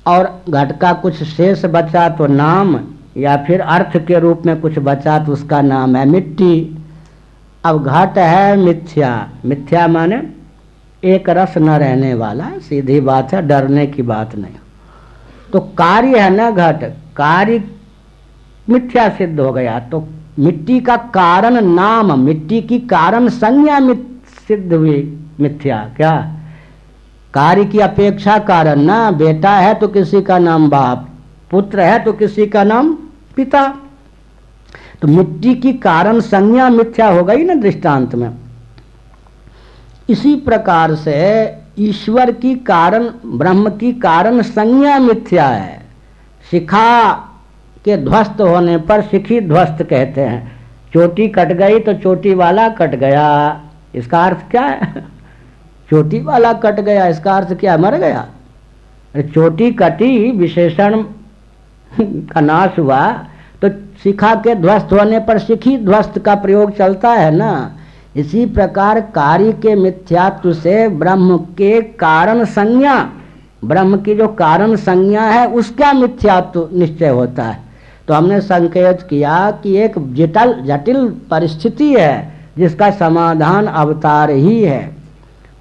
Speaker 1: और घट का कुछ शेष बचा तो नाम, या फिर अर्थ के रूप में कुछ बचा तो उसका नाम है मिट्टी। अब घट है मिथ्या। मिथ्या माने एक रस न रहने वाला, सीधी बात है, डरने की बात नहीं। तो कार्य है ना घट, कार्य मिथ्या सिद्ध हो गया तो मिट्टी का कारण नाम, मिट्टी की कारण संज्ञा सिद्ध हुई मिथ्या, क्या? कार्य की अपेक्षा कारण ना, बेटा है तो किसी का नाम बाप, पुत्र है तो किसी का नाम पिता। तो मिट्टी की कारण संज्ञा मिथ्या हो गई ना दृष्टांत में। इसी प्रकार से ईश्वर की कारण, ब्रह्म की कारण संज्ञा मिथ्या है। शिखा के ध्वस्त होने पर शिखी ध्वस्त कहते हैं। चोटी कट गई तो चोटी वाला कट गया। इसका अर्थ क्या है? चोटी वाला कट गया, इसका अर्थ क्या मर गया। चोटी कटी, विशेषण का नाश हुआ तो शिखा के ध्वस्त होने पर शिखी ध्वस्त का प्रयोग चलता है ना। इसी प्रकार कार्य के मिथ्यात्व से ब्रह्म के कारण संज्ञा, ब्रह्म की जो कारण संज्ञा है उसका मिथ्यात्व निश्चय होता है? तो हमने संकेत किया कि एक जटिल जटिल परिस्थिति है, जिसका समाधान अवतार ही है।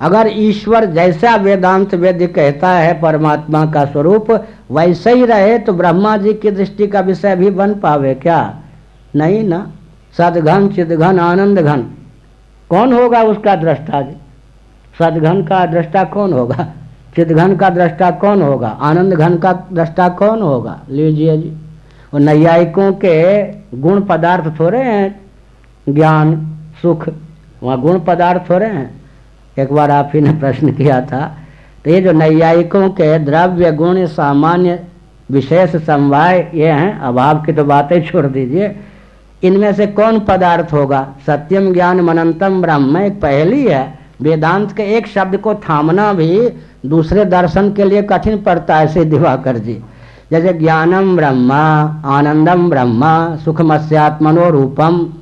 Speaker 1: अगर ईश्वर जैसा वेदांत वेद कहता है, परमात्मा का स्वरूप वैसे ही रहे तो ब्रह्मा जी की दृष्टि का विषय भी बन पावे क्या? नहीं ना। सदघन, चिदघन आनंद घन कौन होगा उसका दृष्टा? सदघन का दृष्टा कौन होगा? चिदघन का दृष्टा कौन होगा? आनंद घन का दृष्टा कौन होगा? लीजिए जी। और नैयायिकों के गुण पदार्थ थोड़े हैं, ज्ञान, सुख, वहाँ गुण पदार्थ थोड़े हैं। एक बार आप ही ने प्रश्न किया था तो ये जो नैयायिकों के द्रव्य गुण, सामान्य, विशेष समवाय ये हैं अभाव की तो बातें छोड़ दीजिए। इनमें से कौन पदार्थ होगा? सत्यम ज्ञान मनंतम ब्रह्म, एक पहली है। वेदांत के एक शब्द को थामना भी दूसरे दर्शन के लिए कठिन पड़ता है सिद्धि दिवाकर जी। जैसे ज्ञानम ब्रह्मा, आनंदम ब्रह्मा, सुखमस्यात्मनो रूपम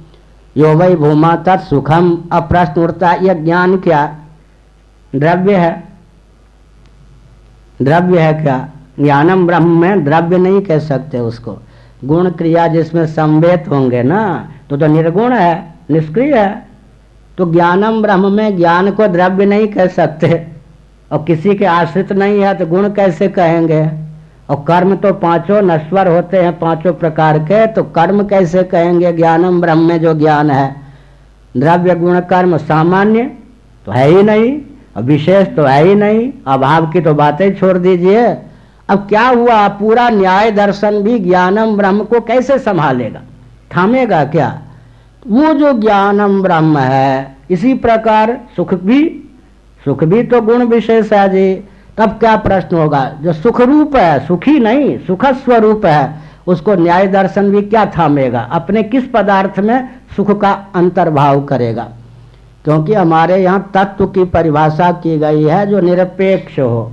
Speaker 1: यो वही भूमा तत्सुखम अप्रश्न उठता यह ज्ञान क्या? द्रव्य है। द्रव्य है क्या? ज्ञानम ब्रह्म में द्रव्य नहीं कह सकते उसको। गुण क्रिया जिसमें संवेद होंगे ना तो तो निर्गुण है, निष्क्रिय है। तो ज्ञानम ब्रह्म में ज्ञान को द्रव्य नहीं कह सकते। और किसी के आश्रित नहीं है तो गुण कैसे कहेंगे? और कर्म तो पाँचों नश्वर होते हैं, पाँचों प्रकार के तो कर्म कैसे कहेंगे? ज्ञानम ब्रह्म में जो ज्ञान है, द्रव्य, गुण, कर्म सामान्य तो है ही नहीं। विशेष तो है ही नहीं। अभाव की तो बातें छोड़ दीजिए। अब क्या हुआ? पूरा न्याय दर्शन भी ज्ञानम ब्रह्म को कैसे संभालेगा? थामेगा क्या? वो जो ज्ञानम ब्रह्म है, इसी प्रकार सुख भी सुख भी तो गुण विशेष है जी। तब क्या प्रश्न होगा? जो सुख रूप है, सुखी नहीं सुख स्वरूप है, उसको न्याय दर्शन भी क्या थामेगा? अपने किस पदार्थ में सुख का अंतर्भाव करेगा? क्योंकि हमारे यहाँ तत्व की परिभाषा की गई है, जो निरपेक्ष हो।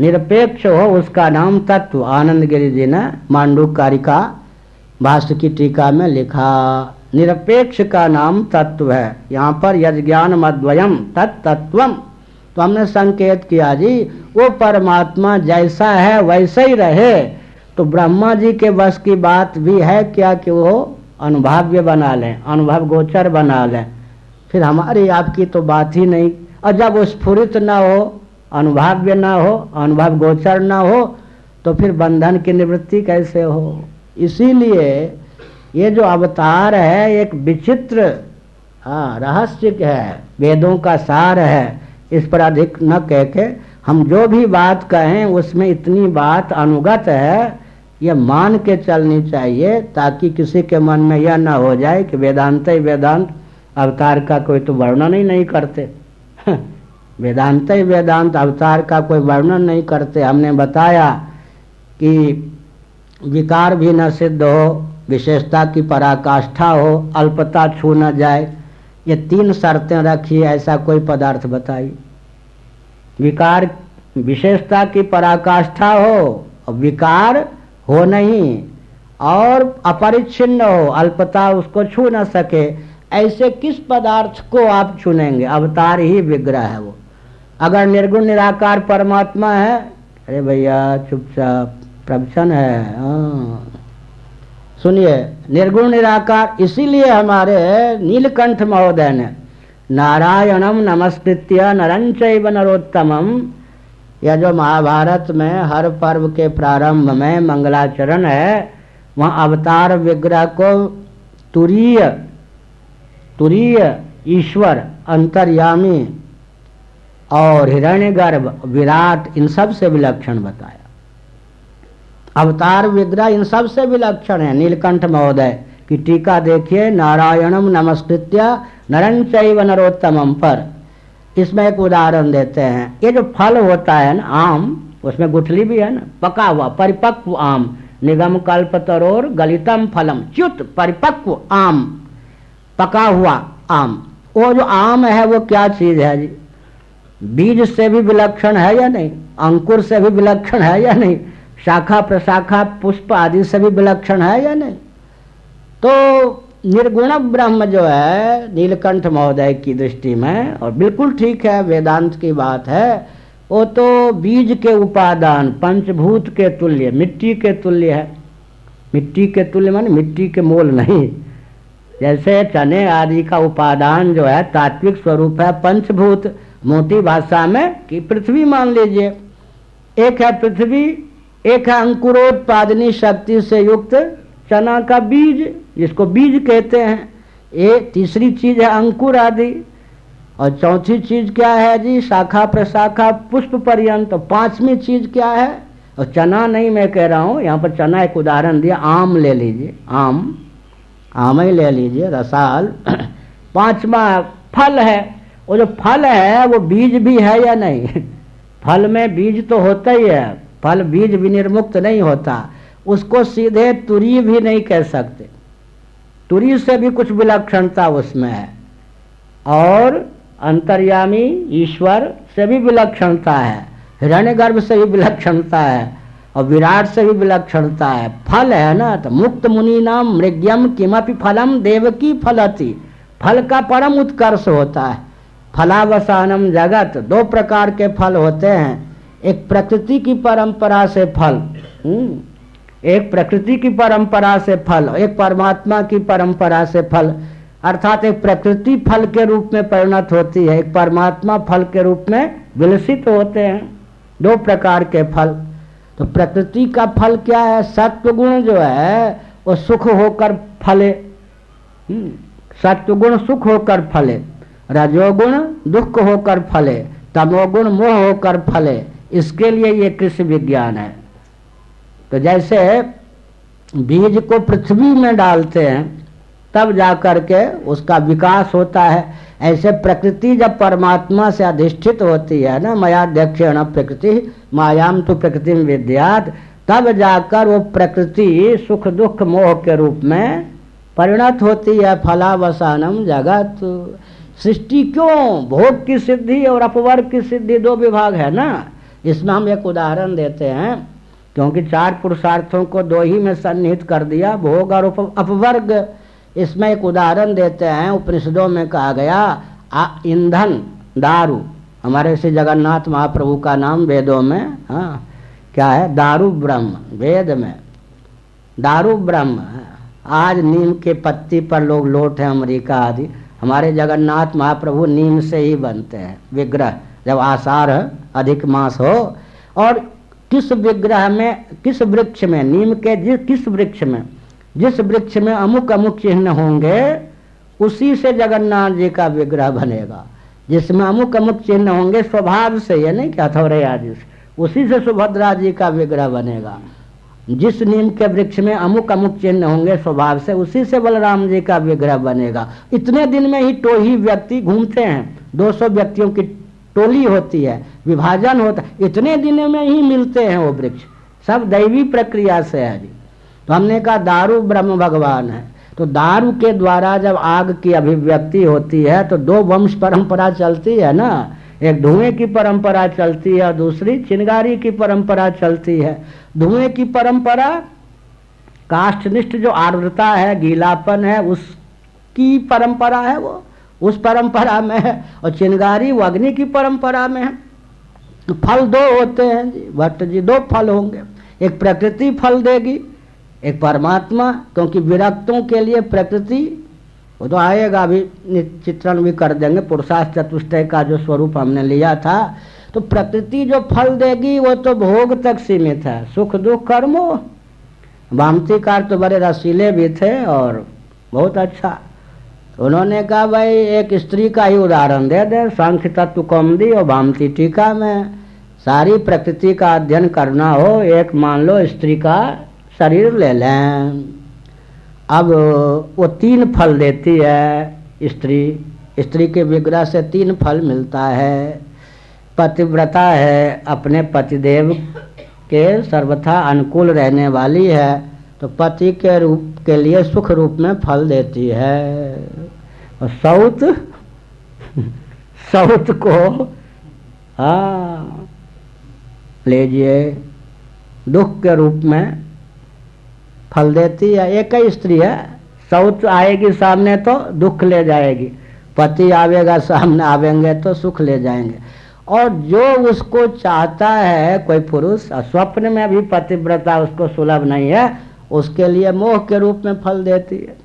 Speaker 1: निरपेक्ष हो उसका नाम तत्व आनंद गिरी जी ने मांडू कारिका, भाष्य की टीका में लिखा। निरपेक्ष का नाम तत्व है। यहाँ पर यज्ञान मद्वयम तत्वम तो हमने संकेत किया जी, वो परमात्मा जैसा है, वैसे ही रहे। तो ब्रह्मा जी के बस की बात भी है क्या कि वो अनुभाव्य बना लें, अनुभव गोचर बना लें। फिर हमारी आपकी तो बात ही नहीं। और जब स्फुरित ना हो अनुभाव्य ना हो, अनुभव गोचर ना हो तो फिर बंधन की निवृत्ति कैसे हो? इसीलिए ये जो अवतार है एक विचित्र हाँ रहस्य है, वेदों का सार है, इस पर अधिक न कह के हम जो भी बात कहें, उसमें इतनी बात अनुगत है यह मान के चलनी चाहिए, ताकि किसी के मन में यह न हो जाए कि वेदांत ही वेदांत, अवतार का कोई तो वर्णन ही नहीं करते। वेदांत ही वेदांत, अवतार का कोई वर्णन नहीं करते। हमने बताया कि विकार भी न सिद्ध हो, विशेषता की पराकाष्ठा हो, अल्पता छू न जाए, ये तीन शर्तें रखी ऐसा कोई पदार्थ बताई। विकार, विशेषता की पराकाष्ठा हो, विकार हो नहीं, और अपरिच्छिन्न हो, अल्पता उसको छू न सके, ऐसे किस पदार्थ को आप चुनेंगे? अवतार ही विग्रह है वो। अगर निर्गुण निराकार परमात्मा है, अरे भैया, चुपचाप, प्रवचन है हाँ। सुनिए, निर्गुण निराकार इसीलिए हमारे नीलकंठ महोदय ने, नारायणम नमस्कृत्य नरंच नरोत्तमम यह जो महाभारत में हर पर्व के प्रारंभ में मंगलाचरण है, वहाँ अवतार विग्रह को तुरीय तुरीय ईश्वर, अंतर्यामी और हिरण्यगर्भ, विराट, इन सबसे विलक्षण बताया। अवतार विग्रह, इन सबसे विलक्षण है। नीलकंठ महोदय की टीका देखिए, नारायणम नमस्कृत्य नरंचैव नरोत्तम पर। इसमें एक उदाहरण देते हैं। ये जो फल होता है ना, आम, उसमें गुठली भी है ना, पका हुआ, परिपक्व आम। निगम कल्प तरोर गलितम फलम, च्युत, परिपक्व आम, पका हुआ आम। वो जो आम है, वो क्या चीज़ है जी? बीज से भी विलक्षण है या नहीं? अंकुर से भी विलक्षण है या नहीं? शाखा, प्रशाखा, पुष्प आदि से भी विलक्षण है या नहीं? तो निर्गुण ब्रह्म जो है, नीलकंठ महोदय की दृष्टि में, और बिल्कुल ठीक है, वेदांत की बात है, वो तो बीज के उपादान, पंचभूत के तुल्य, मिट्टी के तुल्य है। मिट्टी के तुल्य माने मिट्टी के मोल नहीं। जैसे चने आदि का उपादान जो है, तात्विक स्वरूप है, पंचभूत। मोटी भाषा में कि पृथ्वी मान लीजिए। एक है पृथ्वी, एक है अंकुरोत्पादनी शक्ति से युक्त चना का बीज, जिसको बीज कहते हैं। ये तीसरी चीज़ है अंकुर आदि। और चौथी चीज़ क्या है जी? शाखा प्रशाखा पुष्प पर्यंत। तो पांचवी चीज़ क्या है? और चना नहीं, मैं कह रहा हूँ, यहाँ पर चना एक उदाहरण दिया, आम ले लीजिए। आम आम ही ले लीजिए, रसाल। पांचवा फल है वो जो फल है, वो बीज भी है या नहीं? फल में बीज तो होता ही है, फल बीज विनिर्मुक्त नहीं होता। उसको सीधे तुरी भी नहीं कह सकते। तुरी से भी कुछ विलक्षणता उसमें है। और अंतर्यामी ईश्वर से भी विलक्षणता है। हिरण्य गर्भ से भी विलक्षणता है। और विराट से भी विलक्षणता है। फल है ना तो मुक्त मुनि नाम मृग्यम किमपि फलम देवकी फलती। फल का परम उत्कर्ष होता है। फलावसानम जगत दो प्रकार के फल होते हैं। एक प्रकृति की परंपरा से फल हम्म, एक प्रकृति की परंपरा से फल एक परमात्मा की परंपरा से फल। अर्थात एक प्रकृति फल के रूप में परिणत होती है एक परमात्मा फल के रूप में विलसित होते हैं दो प्रकार के फल। तो प्रकृति का फल क्या है? सत्व गुण जो है वो सुख होकर फले। हम्म, सत्व गुण सुख होकर फले। रजोगुण दुख होकर फले, तमोगुण मोह होकर फले, इसके लिए ये कृषि विज्ञान है। तो जैसे बीज को पृथ्वी में डालते हैं, तब जाकर के उसका विकास होता है। ऐसे प्रकृति जब परमात्मा से अधिष्ठित होती है ना मयाध्यक्षण प्रकृति, मायाम तो प्रकृति में विद्यात तब जाकर वो प्रकृति सुख दुख मोह के रूप में परिणत होती है फलावसानम जगत। सृष्टि क्यों? भोग की सिद्धि और अपवर्ग की सिद्धि दो विभाग है ना? इसमें हम एक उदाहरण देते हैं, क्योंकि चार पुरुषार्थों को दो ही में सन्निहित कर दिया, भोग और अपवर्ग। इसमें एक उदाहरण देते हैं, उपनिषदों में कहा गया ईंधन, दारू। हमारे श्री जगन्नाथ महाप्रभु का नाम वेदों में हाँ क्या है? दारू ब्रह्म, वेद में। दारू ब्रह्म आज नीम के पत्ती पर लोग लोट हैं अमेरिका आदि। हमारे जगन्नाथ महाप्रभु नीम से ही बनते हैं, विग्रह। जब आसार अधिक मास हो, और किस विग्रह में, किस वृक्ष में, नीम के जिस, किस वृक्ष में, जिस वृक्ष में अमुक अमुक चिन्ह होंगे, उसी से जगन्नाथ जी का विग्रह बनेगा। जिसमें अमुक अमुक चिन्ह होंगे, स्वभाव से, ये नहीं क्या थोड़े आदि उसी से सुभद्रा जी का विग्रह बनेगा। जिस नीम के वृक्ष में अमुक अमुक चिन्ह होंगे, स्वभाव से उसी से बलराम जी का विग्रह बनेगा। इतने दिन में ही तो ही व्यक्ति घूमते हैं। 200 व्यक्तियों की टोली होती है, विभाजन होता है। इतने दिन में ही मिलते हैं वो वृक्ष। सब दैवी प्रक्रिया से है जी। तो हमने कहा, दारू ब्रह्म भगवान है। तो दारू के द्वारा जब आग की अभिव्यक्ति होती है तो दो वंश परंपरा चलती है ना? एक धुएँ की परंपरा चलती है दूसरी चिनगारी की परंपरा चलती है। धुएँ की परंपरा, काष्ठनिष्ठ जो आर्द्रता है, गीलापन है, उसकी परंपरा है वो। उस परंपरा में है, और चिनगारी वो अग्नि की परंपरा में है। फल दो होते हैं जी, भट्ट जी, दो फल होंगे। एक प्रकृति फल देगी, एक परमात्मा, क्योंकि विरक्तों के लिए प्रकृति, वो तो आएगा, अभी चित्रण भी कर देंगे पुरुषार्थ चतुष्टय का जो स्वरूप हमने लिया था तो प्रकृति जो फल देगी, वो तो भोग तक सीमित है। सुख दुख कर्मो वामतीकार तो बड़े रसीले भी थे और बहुत अच्छा। उन्होंने कहा, भाई, एक स्त्री का ही उदाहरण दे दे। सांख्य तत्व कौमदी और भामती टीका में सारी प्रकृति का अध्ययन करना हो। एक मान लो, स्त्री का शरीर ले लें। अब वो तीन फल देती है स्त्री। स्त्री के विग्रह से तीन फल मिलता है। पतिव्रता है, अपने पतिदेव के सर्वथा अनुकूल रहने वाली है तो पति के रूप के लिए सुख रूप में फल देती है। और सौत सौत को हाँ लीजिए दुख के रूप में फल देती है। एक ही स्त्री है, सौत आएगी सामने तो दुख ले जाएगी, पति आवेगा सामने, आवेंगे तो सुख ले जाएँगे। और जो उसको चाहता है, कोई पुरुष, स्वप्न में भी पतिव्रता उसको सुलभ नहीं है, उसके लिए मोह के रूप में फल देती है।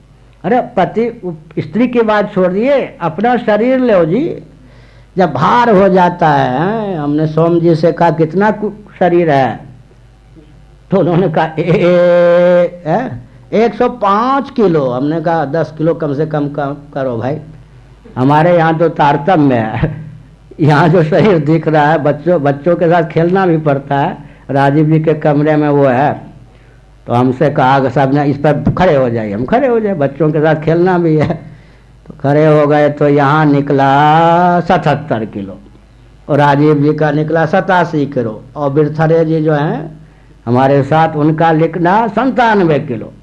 Speaker 1: अरे, पति, स्त्री की बात छोड़ दिए, अपना शरीर लो जी। जब भार हो जाता है, हमने सोम जी से कहा, कितना शरीर है? तो उन्होंने कहा, ए एक सौ पाँच किलो। हमने कहा, दस किलो कम से कम करो भाई। हमारे यहाँ तो तारतम्य है। यहाँ जो शरीर दिख रहा है, बच्चों बच्चों के साथ खेलना भी पड़ता है। राजीव जी के कमरे में वो है। तो हमसे कहा कि सबने इस पर खड़े हो जाइए। हम खड़े हो जाए, बच्चों के साथ खेलना भी है। तो खड़े हो गए तो यहाँ निकला सतहत्तर किलो। और राजीव जी का निकला सतासी किलो। और बिरथरे जी जो हैं, हमारे साथ उनका लिखना संतानवे किलो।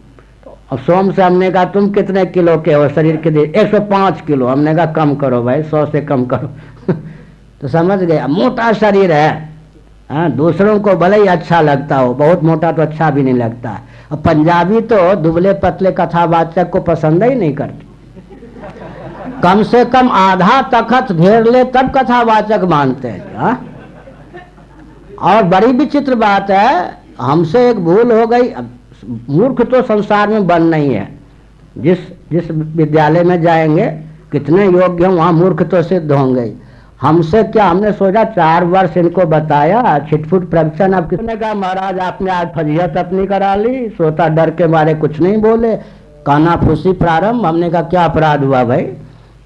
Speaker 1: अब सोम से हमने कहा, तुम कितने किलो के हो? शरीर के एक सौ पाँच किलो। हमने कहा, कम करो भाई, सौ से कम करो। तो समझ गया मोटा शरीर है। हाँ दूसरों को भले ही अच्छा लगता हो, बहुत मोटा तो अच्छा भी नहीं लगता। और पंजाबी तो दुबले पतले कथावाचक को पसंद ही नहीं करते। कम से कम आधा तखत घेर ले, तब कथावाचक मानते हैं। हा? और बड़ी विचित्र बात है, हमसे एक भूल हो गई। मूर्ख तो संसार में बन नहीं है। जिस जिस विद्यालय में जाएँगे, कितने योग्य वहाँ मूर्ख तो सिद्ध होंगे हमसे क्या हमने सोचा चार वर्ष इनको बताया, छिटफुट प्रवचन अब किसने कहा, महाराज, आपने आज फजीहत अपनी करा ली, सोता डर के मारे कुछ नहीं बोले, काना फूसी प्रारंभ, हमने कहा, क्या अपराध हुआ भाई?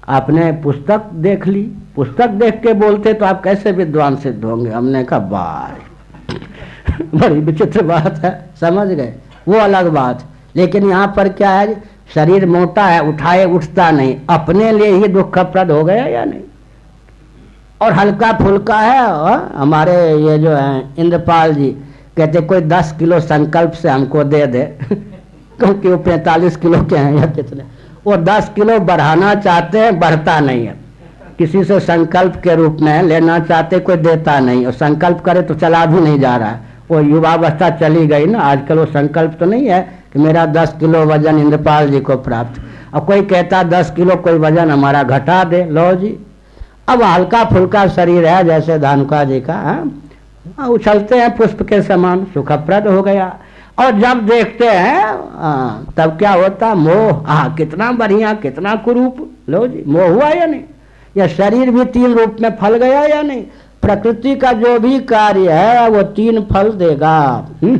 Speaker 1: आपने पुस्तक देख ली, पुस्तक देख के बोलते तो आप कैसे विद्वान सिद्ध होंगे? हमने कहा बार बड़ी विचित्र बात है, समझ गए? वो अलग बात। लेकिन यहाँ पर क्या है, शरीर मोटा है, उठाए, उठता नहीं, अपने लिए ही दुखप्रद हो गया या नहीं? और हल्का फुल्का है और हमारे ये जो है, इंद्रपाल जी, कहते कोई दस किलो संकल्प से हमको दे दे। क्योंकि वो पैंतालीस किलो के हैं या कितने। वो दस किलो बढ़ाना चाहते हैं, बढ़ता नहीं है। किसी से संकल्प के रूप में लेना चाहते, कोई देता नहीं। और संकल्प करे तो चला भी नहीं जा रहा है। वो युवावस्था चली गई ना, आजकल वो संकल्प तो नहीं है कि मेरा दस किलो वज़न इंद्रपाल जी को प्राप्त। और कोई कहता दस किलो कोई वज़न हमारा घटा दे। लो जी। अब हल्का फुल्का शरीर है जैसे धानुका जी का है? हाँ, उछलते हैं पुष्प के समान सुखप्रद हो गया। और जब देखते हैं आ, तब क्या होता मोह आ कितना बढ़िया कितना कुरूप। लो जी मोह हुआ या नहीं? या शरीर भी तीन रूप में फल गया या नहीं? प्रकृति का जो भी कार्य है वो तीन फल देगा। हुँ?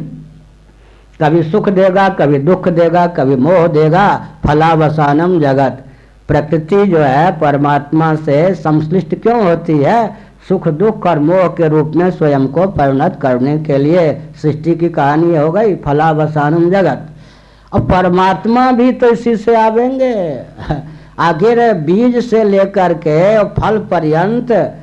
Speaker 1: कभी सुख देगा कभी दुख देगा कभी मोह देगा। फलावसानम जगत। प्रकृति जो है, परमात्मा से संश्लिष्ट क्यों होती है? सुख, दुख और मोह के रूप में स्वयं को परिणत करने के लिए सृष्टि की कहानी हो गई, फलावसानम जगत। और परमात्मा भी तो इसी से आवेंगे। आखिर बीज से लेकर के फल पर्यंत,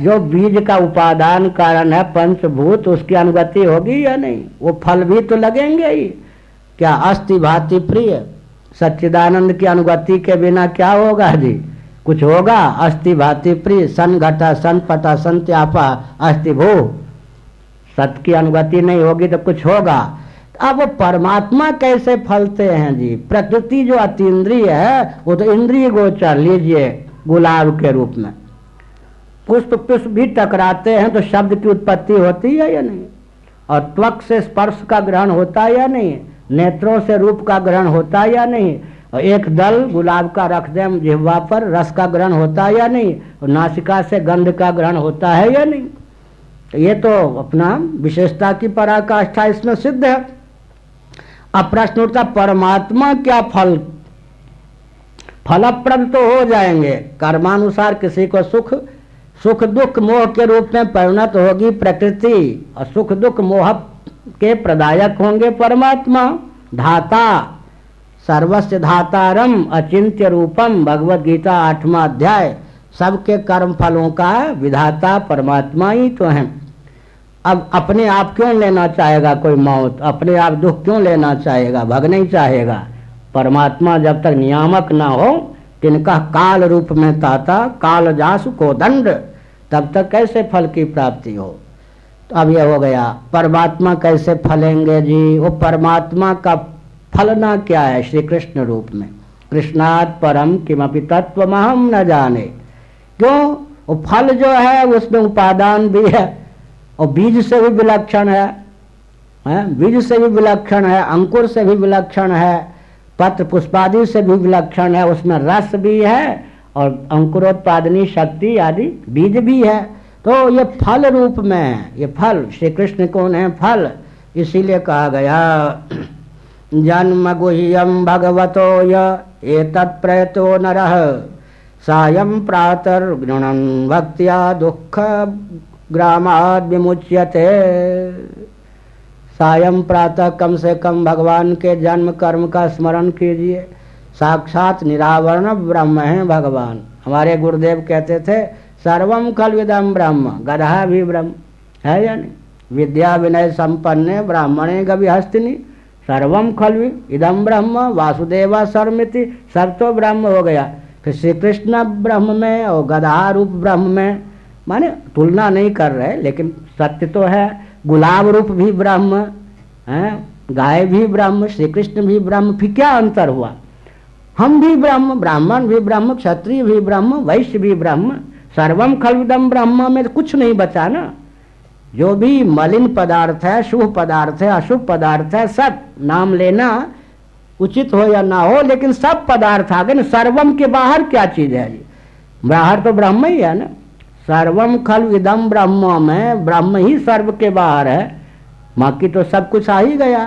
Speaker 1: जो बीज का उपादान कारण है, पंचभूत, उसकी अनुगति होगी या नहीं? वो फल भी तो लगेंगे ही। क्या अस्थि भाति प्रिय? सच्चिदानंद की अनुगति के बिना क्या होगा जी? कुछ होगा? अस्थि भाति प्रिय, सन घटा सन पटा, सन त्यापा अस्थि भू। सत्य की अनुगति नहीं होगी तो कुछ होगा। अब परमात्मा कैसे फलते हैं जी? प्रकृति जो अतीन्द्रिय है, वो तो इंद्रिय गोचर, लीजिए गुलाब के रूप में। पुष्प पुष्प भी टकराते हैं तो शब्द की उत्पत्ति होती है या नहीं? और त्वक से स्पर्श का ग्रहण होता है या नहीं? नेत्रों से रूप का ग्रहण होता है या नहीं? और एक दल गुलाब का रख दे जिह्वा पर, रस का ग्रहण होता है या नहीं? नासिका से गंध का ग्रहण होता है या नहीं? तो ये तो अपना विशेषता की पराकाष्ठा इसमें सिद्ध है। अब प्रश्न उठता परमात्मा क्या फल, फलप्रद तो हो जाएँगे। कर्मानुसार किसी को सुख सुख दुख मोह के रूप में परिणत होगी प्रकृति, और सुख दुख मोह के प्रदायक होंगे परमात्मा। धाता सर्वस्व धातारम अचिंत्य रूपम भगवत गीता आठवा अध्याय, सबके कर्म फलों का विधाता परमात्मा ही तो है। अब अपने आप क्यों लेना चाहेगा कोई मौत? अपने आप दुख क्यों लेना चाहेगा? भग नहीं चाहेगा। परमात्मा जब तक नियामक ना हो, तिनका काल रूप में ताता काल जासु को दंड, तब तक कैसे फल की प्राप्ति हो? तो अब यह हो गया। परमात्मा कैसे फलेंगे जी? वो परमात्मा का फलना क्या है श्री कृष्ण रूप में? कृष्णात परम किमपि तत्व हम न जाने। क्यों? वो फल जो है उसमें उपादान भी है और बीज से भी विलक्षण है, है? बीज से भी विलक्षण है अंकुर से भी विलक्षण है पत्र पुष्पादि से भी विलक्षण है उसमें रस भी है और अंकुरोत्पादनी शक्ति आदि बीज भी है। तो ये फल रूप में है ये फल श्री कृष्ण कौन है? फल। इसीलिए कहा गया, जन्म गुह्यम भगवतो ये तत्प्रयतो नर। सायं प्रातर गृणन भक्तिया दुख ग्रामाद विमुच्यते। सायं प्रातः कम से कम भगवान के जन्म कर्म का स्मरण कीजिए। साक्षात निरावरण ब्रह्म है भगवान। हमारे गुरुदेव कहते थे सर्वम खल विदम ब्रह्म गधा भी ब्रह्म है या नहीं? विद्या विनय संपन्न, ब्राह्मणे गवि हस्तिनी सर्वम खलवी इदम ब्रह्म, वासुदेवा सर्मिति सब तो ब्रह्म हो गया। फिर श्री कृष्ण ब्रह्म में और गधा रूप ब्रह्म में, माने तुलना नहीं कर रहे, लेकिन सत्य तो है। गुलाब रूप भी ब्रह्म, है? गाय भी ब्रह्म श्री कृष्ण भी ब्रह्म, फिर क्या अंतर हुआ? हम भी ब्रह्म, ब्राह्मण भी ब्रह्म, क्षत्रिय भी ब्रह्म, वैश्य भी ब्रह्म सर्वम खलविदम ब्रह्म में कुछ नहीं बचा ना। जो भी मलिन पदार्थ है, शुभ पदार्थ है, अशुभ पदार्थ है, सब नाम लेना उचित हो या ना हो, लेकिन सब पदार्थ आ गए ना, सर्वम के बाहर क्या चीज़ है जी बाहर तो ब्रह्म ही है ना। सर्वम खल विदम ब्रह्म में ब्रह्म ही सर्व के बाहर है। बाकी तो सब कुछ आ ही गया,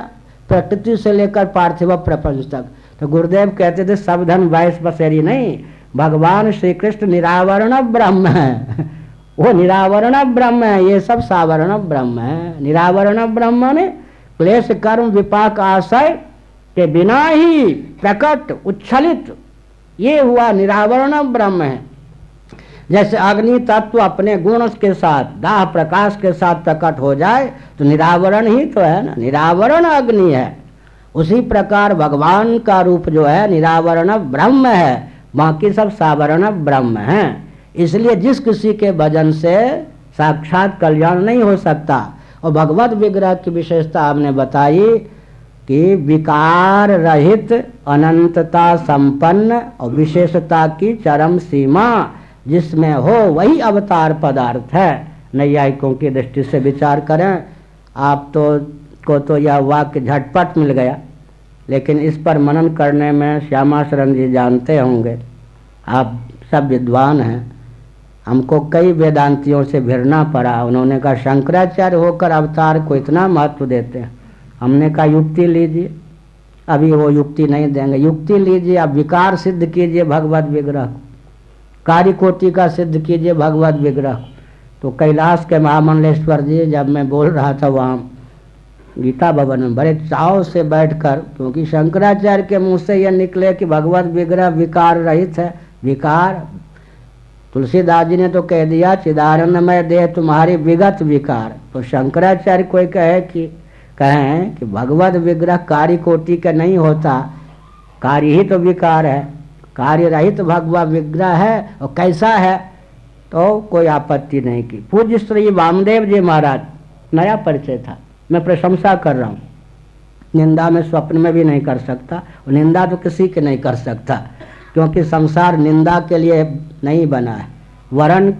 Speaker 1: प्रकृति से लेकर पार्थिव प्रपंच तक। तो गुरुदेव कहते थे, सब धन वैस बसेरी नहीं भगवान श्री कृष्ण निरावरण ब्रह्म है। वो निरावरण ब्रह्म है, ये सब सावरण ब्रह्म है। निरावरण ब्रह्म ने क्लेश, कर्म, विपाक, आशय के बिना ही प्रकट, उच्छलित, ये हुआ निरावरण ब्रह्म है। जैसे अग्नि तत्व अपने गुण के साथ, दाह प्रकाश के साथ प्रकट हो जाए तो निरावरण ही तो है ना, निरावरण अग्नि है। उसी प्रकार भगवान का रूप जो है, निरावरण ब्रह्म है। बाकी सब सावरण ब्रह्म है। इसलिए जिस किसी के भजन से साक्षात कल्याण नहीं हो सकता, और भगवत विग्रह की विशेषता आपने बताई कि विकार रहित, अनंतता संपन्न, और विशेषता की चरम सीमा जिसमें हो, वही अवतार पदार्थ है। नैयायिकों की दृष्टि से विचार करें। आप तो को तो यह वाक्य झटपट मिल गया। लेकिन इस पर मनन करने में श्यामा शरण जी जानते होंगे। आप सब विद्वान हैं। हमको कई वेदांतियों से भिड़ना पड़ा। उन्होंने कहा, शंकराचार्य होकर अवतार को इतना महत्व देते हैं। हमने कहा, युक्ति लीजिए। अभी वो युक्ति नहीं देंगे। युक्ति लीजिए, आप विकार सिद्ध कीजिए भगवत विग्रह कार्य कोटि का सिद्ध कीजिए भगवत विग्रह तो कैलाश के महामंडलेश्वर जी, जब मैं बोल रहा था वहाँ गीता भवन में बड़े चाव से बैठकर, क्योंकि शंकराचार्य के मुँह से यह निकले कि भगवत विग्रह विकार रहित है, विकार। तुलसीदास जी ने तो कह दिया, चिदानंदमय देह तुम्हारी विगत विकार। तो शंकराचार्य कोई कहे कि, कहें कि भगवत विग्रह कार्य कोटि का नहीं होता कार्य ही तो विकार है कार्य रहित भगवा विग्रह है, और कैसा है? तो कोई आपत्ति नहीं की। पूज्य श्री वामदेव जी महाराज, नया परिचय था। मैं प्रशंसा कर रहा हूँ। निंदा में स्वप्न में भी नहीं कर सकता और निंदा तो किसी के नहीं कर सकता, क्योंकि संसार निंदा के लिए नहीं बना है, वरण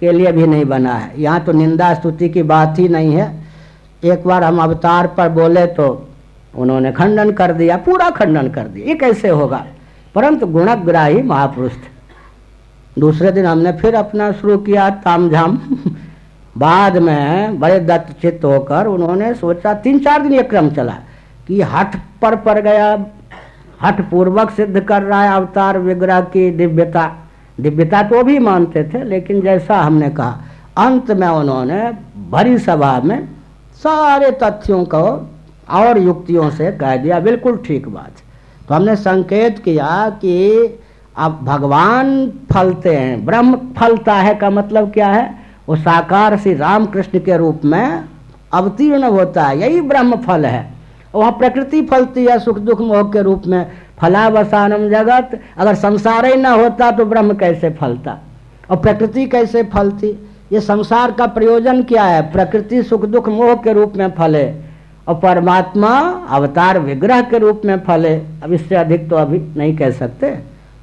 Speaker 1: के लिए भी नहीं बना है। यहाँ तो निंदा स्तुति की बात ही नहीं है। एक बार हम अवतार पर बोले तो उन्होंने खंडन कर दिया, पूरा खंडन कर दिया। ये कैसे होगा? परंतु गुणग्राही महापुरुष थे। दूसरे दिन हमने फिर अपना शुरू किया तामझाम। बाद में बड़े दत्त चित्त होकर उन्होंने सोचा, तीन चार दिन ये क्रम चला कि हठ पर पड़ गया, हठ पूर्वक सिद्ध कर रहा है अवतार विग्रह की दिव्यता। दिव्यता तो भी मानते थे, लेकिन जैसा हमने कहा, अंत में उन्होंने भरी सभा में सारे तथ्यों को और युक्तियों से कह दिया, बिल्कुल ठीक बात। तो हमने संकेत किया कि अब भगवान फलते हैं, ब्रह्म फलता है का मतलब क्या है? वो साकार श्री रामकृष्ण के रूप में अवतीर्ण होता है। यही ब्रह्म फल है। वहाँ प्रकृति फलती है, सुख दुख मोह के रूप में फलावसानम जगत। अगर संसार ही ना होता तो ब्रह्म कैसे फलता? और प्रकृति कैसे फलती? ये संसार का प्रयोजन क्या है? प्रकृति सुख दुख मोह के रूप में फले और परमात्मा अवतार विग्रह के रूप में फले। अब इससे अधिक तो अभी नहीं कह सकते।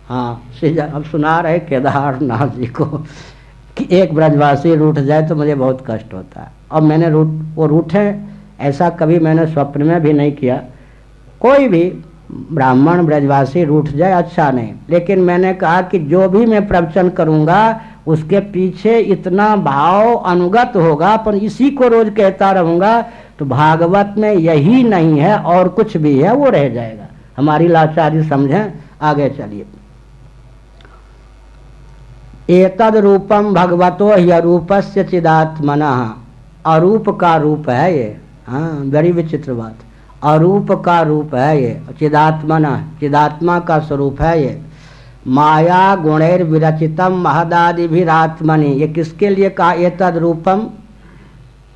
Speaker 1: हाँ अब सुना रहे केदारनाथ जी को। कि एक ब्रजवासी रूठ जाए तो मुझे बहुत कष्ट होता है। और मैंने रूठ, वो रूठे, ऐसा कभी मैंने स्वप्न में भी नहीं किया। कोई भी ब्राह्मण ब्रजवासी रूठ जाए अच्छा नहीं। लेकिन मैंने कहा कि जो भी मैं प्रवचन करूँगा, उसके पीछे इतना भाव अनुगत होगा पर इसी को रोज कहता रहूँगा तो भागवत में यही नहीं है, और कुछ भी है, वो रह जाएगा। हमारी लाचारी समझें, आगे चलिए। एतद रूपम भगवतो ही अरूप से चिदात्मना। अरूप का रूप है ये। हाँ बड़ी विचित्र बात। अरूप का रूप है ये। चिदात्मना, चिदात्मा का स्वरूप है ये। माया गुणेर विरचितम महदादि भीरात्मनि ये किसके लिए कहा? ये तद रूपम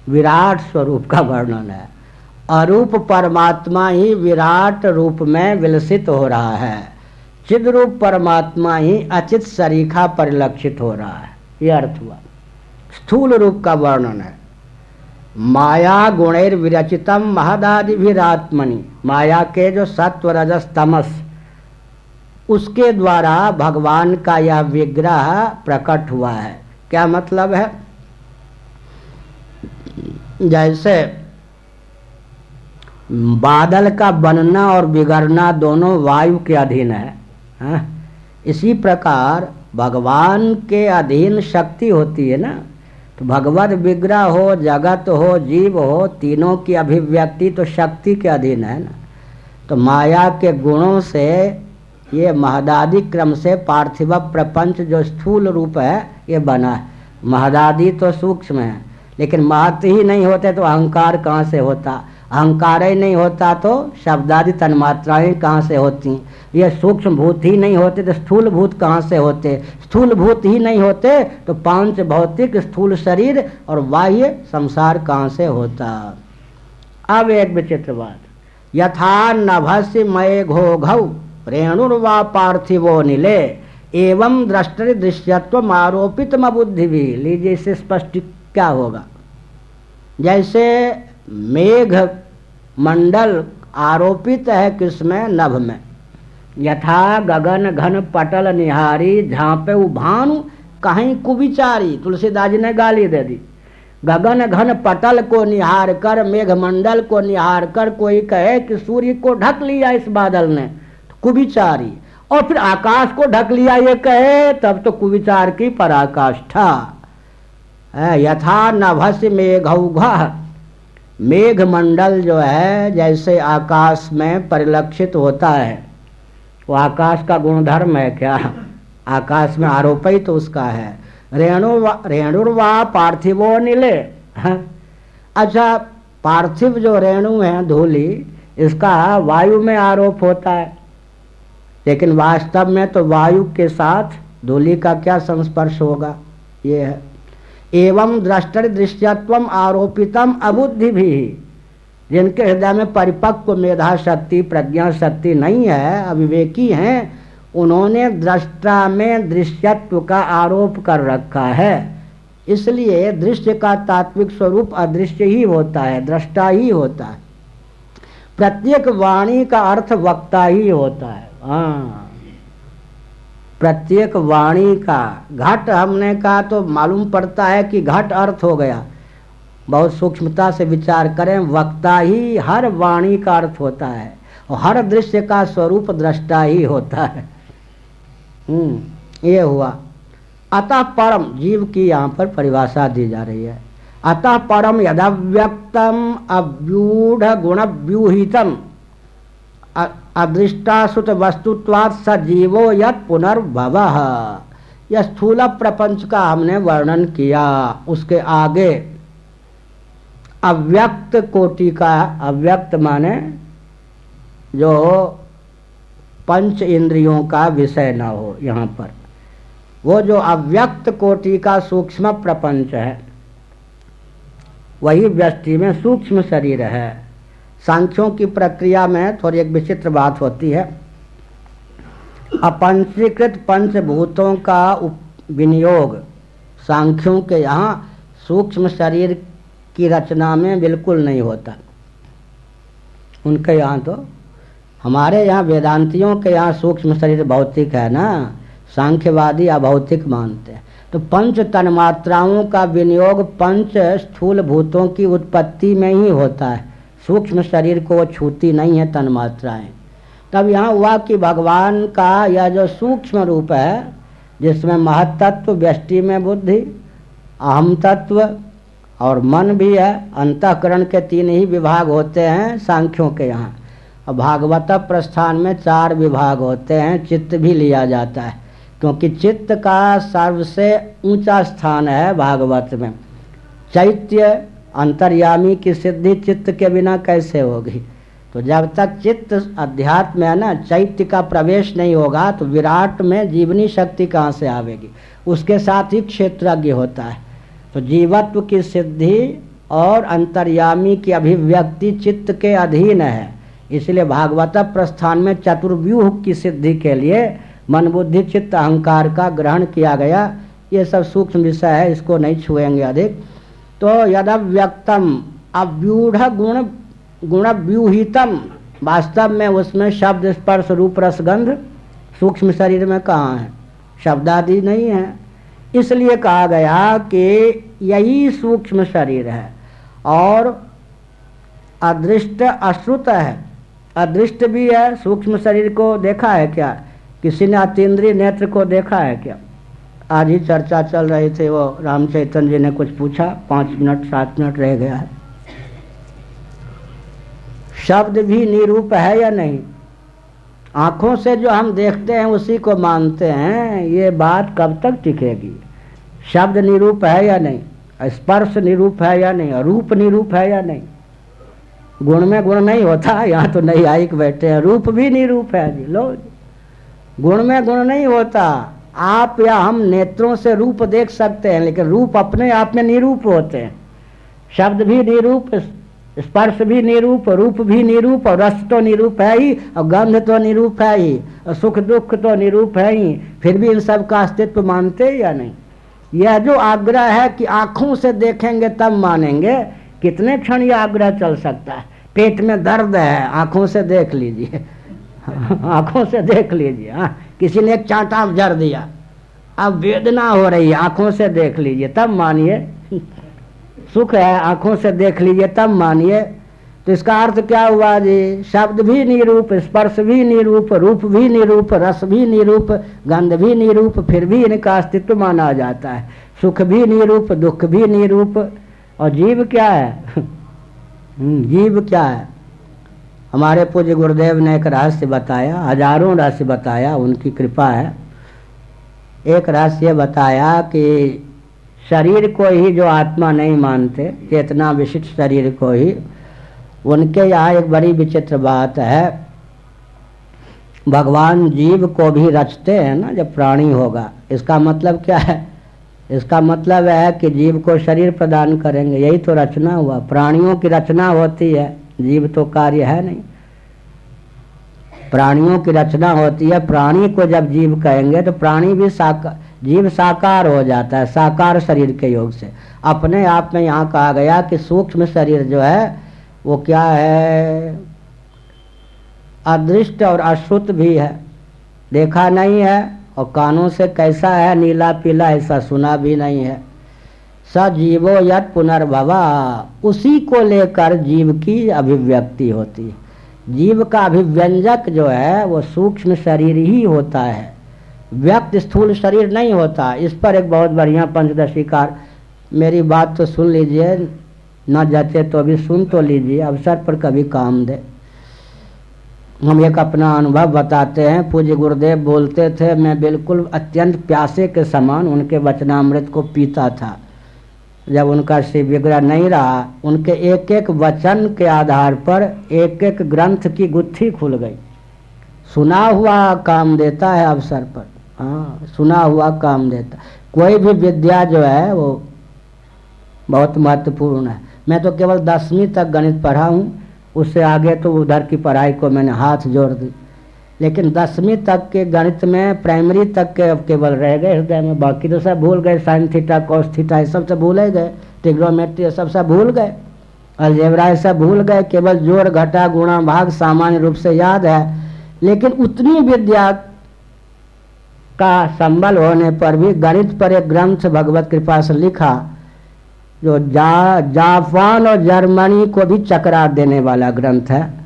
Speaker 1: विराट स्वरूप का वर्णन है। अरूप परमात्मा ही विराट रूप में विलसित हो रहा है। चिद रूप परमात्मा ही अचित सरीखा परिलक्षित हो रहा है। यह अर्थ हुआ। स्थूल रूप का वर्णन है। माया गुणेर विरचितम महदादि भीरात्मनि माया के जो सत्व रजस तमस, उसके द्वारा भगवान का यह विग्रह प्रकट हुआ है। क्या मतलब है? जैसे बादल का बनना और बिगड़ना दोनों वायु के अधीन है। हा? इसी प्रकार भगवान के अधीन शक्ति होती है ना तो भगवत विग्रह हो, जगत हो, जीव हो, तीनों की अभिव्यक्ति तो शक्ति के अधीन है ना। तो माया के गुणों से, ये महदादि क्रम से पार्थिव प्रपंच जो स्थूल रूप है, ये बना है। महदादि तो सूक्ष्म है, लेकिन महत्व ही नहीं होते तो अहंकार कहाँ से होता? अहंकार ही नहीं होता तो शब्दादि तन्मात्राएँ कहाँ से होती? ये सूक्ष्म भूत ही नहीं होते तो स्थूल भूत कहाँ से होते? स्थूल भूत ही नहीं होते तो पाँच भौतिक स्थूल शरीर और बाह्य संसार कहाँ से होता? अब एक विचित्र बात। यथा नभस्य मय घो घऊ रेणुर्वा पार्थिवो निले, एवं दृष्टि दृश्यत्व आरोपित बुद्धि भी लीजिए इसे स्पष्ट क्या होगा? जैसे मेघ मंडल आरोपित है किसमें नभ में। यथा गगन घन पटल निहारी झांपे भानु, कहीं कुविचारी। तुलसीदास जी ने गाली दे दी। गगन घन पटल को निहार कर मेघ मंडल को निहार कर, कोई कहे कि सूर्य को ढक लिया इस बादल ने तो कुविचारी। और फिर आकाश को ढक लिया, ये कहे, तब तो कुविचार की पराकाष्ठा। यथा नभस मेघ मेघ मंडल जो है, जैसे आकाश में परिलक्षित होता है, वो आकाश का गुणधर्म है क्या? आकाश में आरोप ही तो उसका है। रेणु रेणुर्वा पार्थिवो नीले। अच्छा पार्थिव जो रेणु है, धूली, इसका वायु में आरोप होता है। लेकिन वास्तव में तो वायु के साथ धूली का क्या संस्पर्श होगा? ये है। एवं दृष्टि दृश्यत्व आरोपितम अबुद्धि भी जिनके हृदय में परिपक्व मेधा शक्ति, प्रज्ञा शक्ति नहीं है, अविवेकी हैं, उन्होंने दृष्टा में दृश्यत्व का आरोप कर रखा है। इसलिए दृश्य का तात्विक स्वरूप अदृश्य ही होता है, दृष्टा ही होता है। प्रत्येक वाणी का अर्थ वक्ता ही होता है। हाँ। प्रत्येक वाणी का घट हमने कहा तो मालूम पड़ता है कि घट अर्थ हो गया। बहुत सूक्ष्मता से विचार करें, वक्ता ही हर वाणी का अर्थ होता है और हर दृश्य का स्वरूप दृष्टा ही होता है। हम्म ये हुआ। अतः परम, जीव की यहाँ पर परिभाषा दी जा रही है। अतः परम यदव्यक्तम अव्यूढ़ गुण व्यूहितम अदृष्टासुत वस्तुत्वाद स जीवो यद पुनर्भव। यह स्थूल प्रपंच का हमने वर्णन किया। उसके आगे अव्यक्त कोटि का अव्यक्त माने जो पंच इंद्रियों का विषय न हो यहाँ पर। वो जो अव्यक्त कोटि का सूक्ष्म प्रपंच है, वही व्यक्ति में सूक्ष्म शरीर है। सांख्यों की प्रक्रिया में थोड़ी एक विचित्र बात होती है। अपंचीकृत पंचभूतों का विनियोग सांख्यों के यहाँ सूक्ष्म शरीर की रचना में बिल्कुल नहीं होता। उनके यहाँ तो हमारे यहाँ वेदांतियों के यहाँ सूक्ष्म शरीर भौतिक है ना? सांख्यवादी अभौतिक मानते हैं। तो पंच तन्मात्राओं का विनियोग पंच स्थूल भूतों की उत्पत्ति में ही होता है। सूक्ष्म शरीर को छूती नहीं है तन्मात्राएँ तब यहाँ हुआ कि भगवान का यह जो सूक्ष्म रूप है, जिसमें महतत्व व्यष्टि में बुद्धि, अहम तत्व और मन भी है, अंतकरण के तीन ही विभाग होते हैं सांख्यों के यहाँ। और भागवत प्रस्थान में चार विभाग होते हैं, चित्त भी लिया जाता है, क्योंकि चित्त का सर्वसे ऊँचा स्थान है भागवत में। चैत्य अंतर्यामी की सिद्धि चित्त के बिना कैसे होगी? तो जब तक चित्त अध्यात्म है ना, चैत्य का प्रवेश नहीं होगा तो विराट में जीवनी शक्ति कहाँ से आवेगी? उसके साथ ही क्षेत्रज्ञ होता है। तो जीवत्व की सिद्धि और अंतर्यामी की अभिव्यक्ति चित्त के अधीन है। इसलिए भागवत प्रस्थान में चतुर्व्यूह की सिद्धि के लिए मन बुद्धि चित्त, अहंकार का ग्रहण किया गया। ये सब सूक्ष्म विषय है, इसको नहीं छुएँगे अधिक। तो यदव्यक्तम। अव्यूढ़ गुण गुण व्यूहितम वास्तव में उसमें शब्द स्पर्श रूप रसगंध सूक्ष्म शरीर में कहाँ है? शब्द आदि नहीं है। इसलिए कहा गया कि यही सूक्ष्म शरीर है और अदृष्ट अश्रुत है। अदृष्ट भी है, सूक्ष्म शरीर को देखा है क्या? किसी ने अतीन्द्रीय नेत्र को देखा है क्या? आज ही चर्चा चल रही थी, वो राम चैतन्य जी ने कुछ पूछा, पाँच मिनट, सात मिनट रह गया है। शब्द भी निरूप है या नहीं? आँखों से जो हम देखते हैं, उसी को मानते हैं। ये बात कब तक टिकेगी? शब्द निरूप है या नहीं? स्पर्श निरूप है या नहीं? रूप निरूप है या नहीं? गुण में गुण नहीं होता, यहाँ तो नहीं आई बैठे हैं। रूप भी निरूप है जी, लो गुण में गुण नहीं होता। आप या हम नेत्रों से रूप देख सकते हैं, लेकिन रूप अपने आप में निरूप होते हैं। शब्द भी निरूप, स्पर्श भी निरूप, रूप भी निरूप, और रस तो निरूप है ही, और गंध तो निरूप है ही, और सुख दुख तो निरूप है ही। फिर भी इन सब का अस्तित्व मानते या नहीं? यह जो आग्रह है कि आँखों से देखेंगे तब मानेंगे, कितने क्षण यह आग्रह चल सकता है? पेट में दर्द है, आँखों से देख लीजिए। आँखों से देख लीजिए हाँ। किसी ने एक चांटा जर दिया। अब वेदना हो रही है आँखों से देख लीजिए तब मानिए। सुख है आँखों से देख लीजिए तब मानिए। तो इसका अर्थ क्या हुआ जी? शब्द भी निरूप स्पर्श भी निरूप रूप भी निरूप रस भी निरूप गंध भी निरूप फिर भी इनका अस्तित्व माना जाता है। सुख भी निरूप दुख भी निरूप। और जीव क्या है? हम्म, जीव क्या है? हमारे पूज्य गुरुदेव ने एक रहस्य बताया, हज़ारों रहस्य बताया, उनकी कृपा है। एक रहस्य बताया कि शरीर को ही जो आत्मा नहीं मानते चेतना विशिष्ट शरीर को ही, उनके यहाँ एक बड़ी विचित्र बात है। भगवान जीव को भी रचते हैं ना, जब प्राणी होगा। इसका मतलब क्या है? इसका मतलब है कि जीव को शरीर प्रदान करेंगे, यही तो रचना हुआ। प्राणियों की रचना होती है। जीव तो कार्य है नहीं। प्राणियों की रचना होती है, प्राणी को जब जीव कहेंगे तो प्राणी भी साकार जीव साकार हो जाता है, साकार शरीर के योग से। अपने आप में यहाँ कहा गया कि सूक्ष्म शरीर जो है, वो क्या है? अदृष्ट और अश्रुत भी है। देखा नहीं है और कानों से कैसा है, नीला पीला ऐसा सुना भी नहीं है। सजीवो यद पुनर्भवा। उसी को लेकर जीव की अभिव्यक्ति होती है। जीव का अभिव्यंजक जो है, वो सूक्ष्म शरीर ही होता है। व्यक्त स्थूल शरीर नहीं होता। इस पर एक बहुत बढ़िया पंचदशीकार, मेरी बात तो सुन लीजिए, न जाते तो अभी सुन तो लीजिए, अवसर पर कभी काम दे। हम एक अपना अनुभव बताते हैं। पूज्य गुरुदेव बोलते थे, मैं बिल्कुल अत्यंत प्यासे के समान उनके वचनामृत को पीता था। जब उनका शिव विग्रह नहीं रहा, उनके एक एक वचन के आधार पर एक एक ग्रंथ की गुत्थी खुल गई। सुना हुआ काम देता है अवसर पर। हाँ सुना हुआ काम देता। कोई भी विद्या जो है, वो बहुत महत्वपूर्ण है। मैं तो केवल दसवीं तक गणित पढ़ा हूँ। उससे आगे तो उधर की पढ़ाई को मैंने हाथ जोड़ दी। लेकिन दसवीं तक के गणित में प्राइमरी तक के अब केवल रह गए हृदय में। बाकी तो सब भूल गए। साइन थीटा कॉस थीटा ये सब सब भूल गए। टिग्रोमेट्री सब सब भूल गए। अलजेबरा सब भूल गए। केवल जोड़, घटा, गुणा, भाग सामान्य रूप से याद है। लेकिन उतनी विद्या का संबल होने पर भी गणित पर एक ग्रंथ भगवत कृपा से लिखा, जो जा, जापान और जर्मनी को भी चकरा देने वाला ग्रंथ है।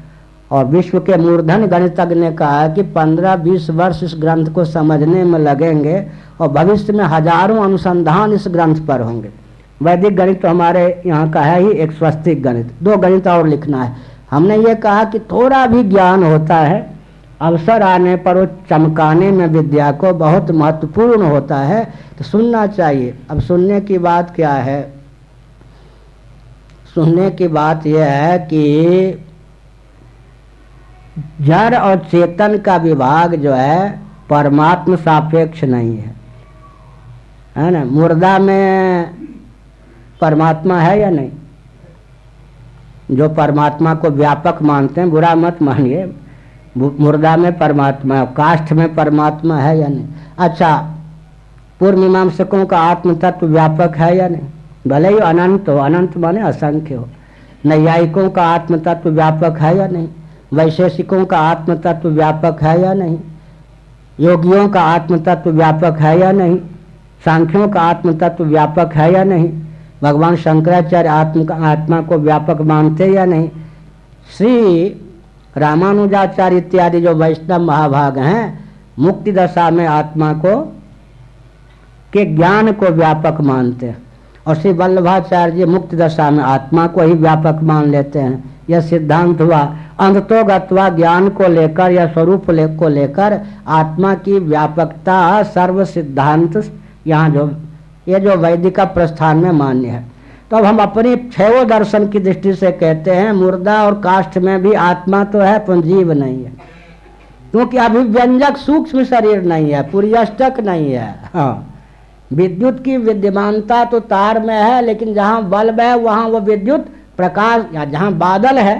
Speaker 1: और विश्व के मूर्धन गणितज्ञ ने कहा कि 15-20 वर्ष इस ग्रंथ को समझने में लगेंगे और भविष्य में हज़ारों अनुसंधान इस ग्रंथ पर होंगे। वैदिक गणित तो हमारे यहाँ का है ही, एक स्वस्तिक गणित। दो गणित और लिखना है। हमने ये कहा कि थोड़ा भी ज्ञान होता है, अवसर आने पर वो चमकाने में विद्या को बहुत महत्वपूर्ण होता है। तो सुनना चाहिए। अब सुनने की बात क्या है? सुनने की बात यह है कि जड़ और चेतन का विभाग जो है, परमात्म सापेक्ष नहीं है। है ना? मुर्दा में परमात्मा है या नहीं? जो परमात्मा को व्यापक मानते हैं, बुरा मत मानिए। मुर्दा में परमात्मा काष्ठ में परमात्मा है या नहीं? अच्छा पूर्व मीमांसकों का आत्म तत्व व्यापक है या नहीं? भले ही अनंत हो, अनंत माने असंख्य हो। नैयायिकों का आत्म तत्व व्यापक है या नहीं? वैशेषिकों का आत्म तत्व व्यापक है या नहीं? योगियों का आत्म तत्व व्यापक है या नहीं? सांख्यों का आत्म तत्व व्यापक है या नहीं? भगवान शंकराचार्य आत्म का आत्मा को व्यापक मानते या नहीं? श्री रामानुजाचार्य इत्यादि जो वैष्णव महाभाग हैं, मुक्ति दशा में आत्मा को के ज्ञान को व्यापक मानते हैं। और श्री वल्लभाचार्य मुक्ति दशा में आत्मा को ही व्यापक मान लेते हैं। यह सिद्धांत हुआ। अंतोगत्वा ज्ञान को लेकर या स्वरूप ले, को लेकर आत्मा की व्यापकता सर्व सिद्धांत यहाँ जो ये जो वैदिक प्रस्थान में मान्य है। तो अब हम अपनी छो दर्शन की दृष्टि से कहते हैं मुर्दा और काष्ठ में भी आत्मा तो है पुंजीव नहीं है। क्योंकि अभिव्यंजक सूक्ष्म शरीर नहीं है पुर्यष्टक नहीं है। हाँ। विद्युत की विद्यमानता तो तार में है लेकिन जहाँ बल्ब है वहाँ वो विद्युत प्रकाश या जहाँ बादल है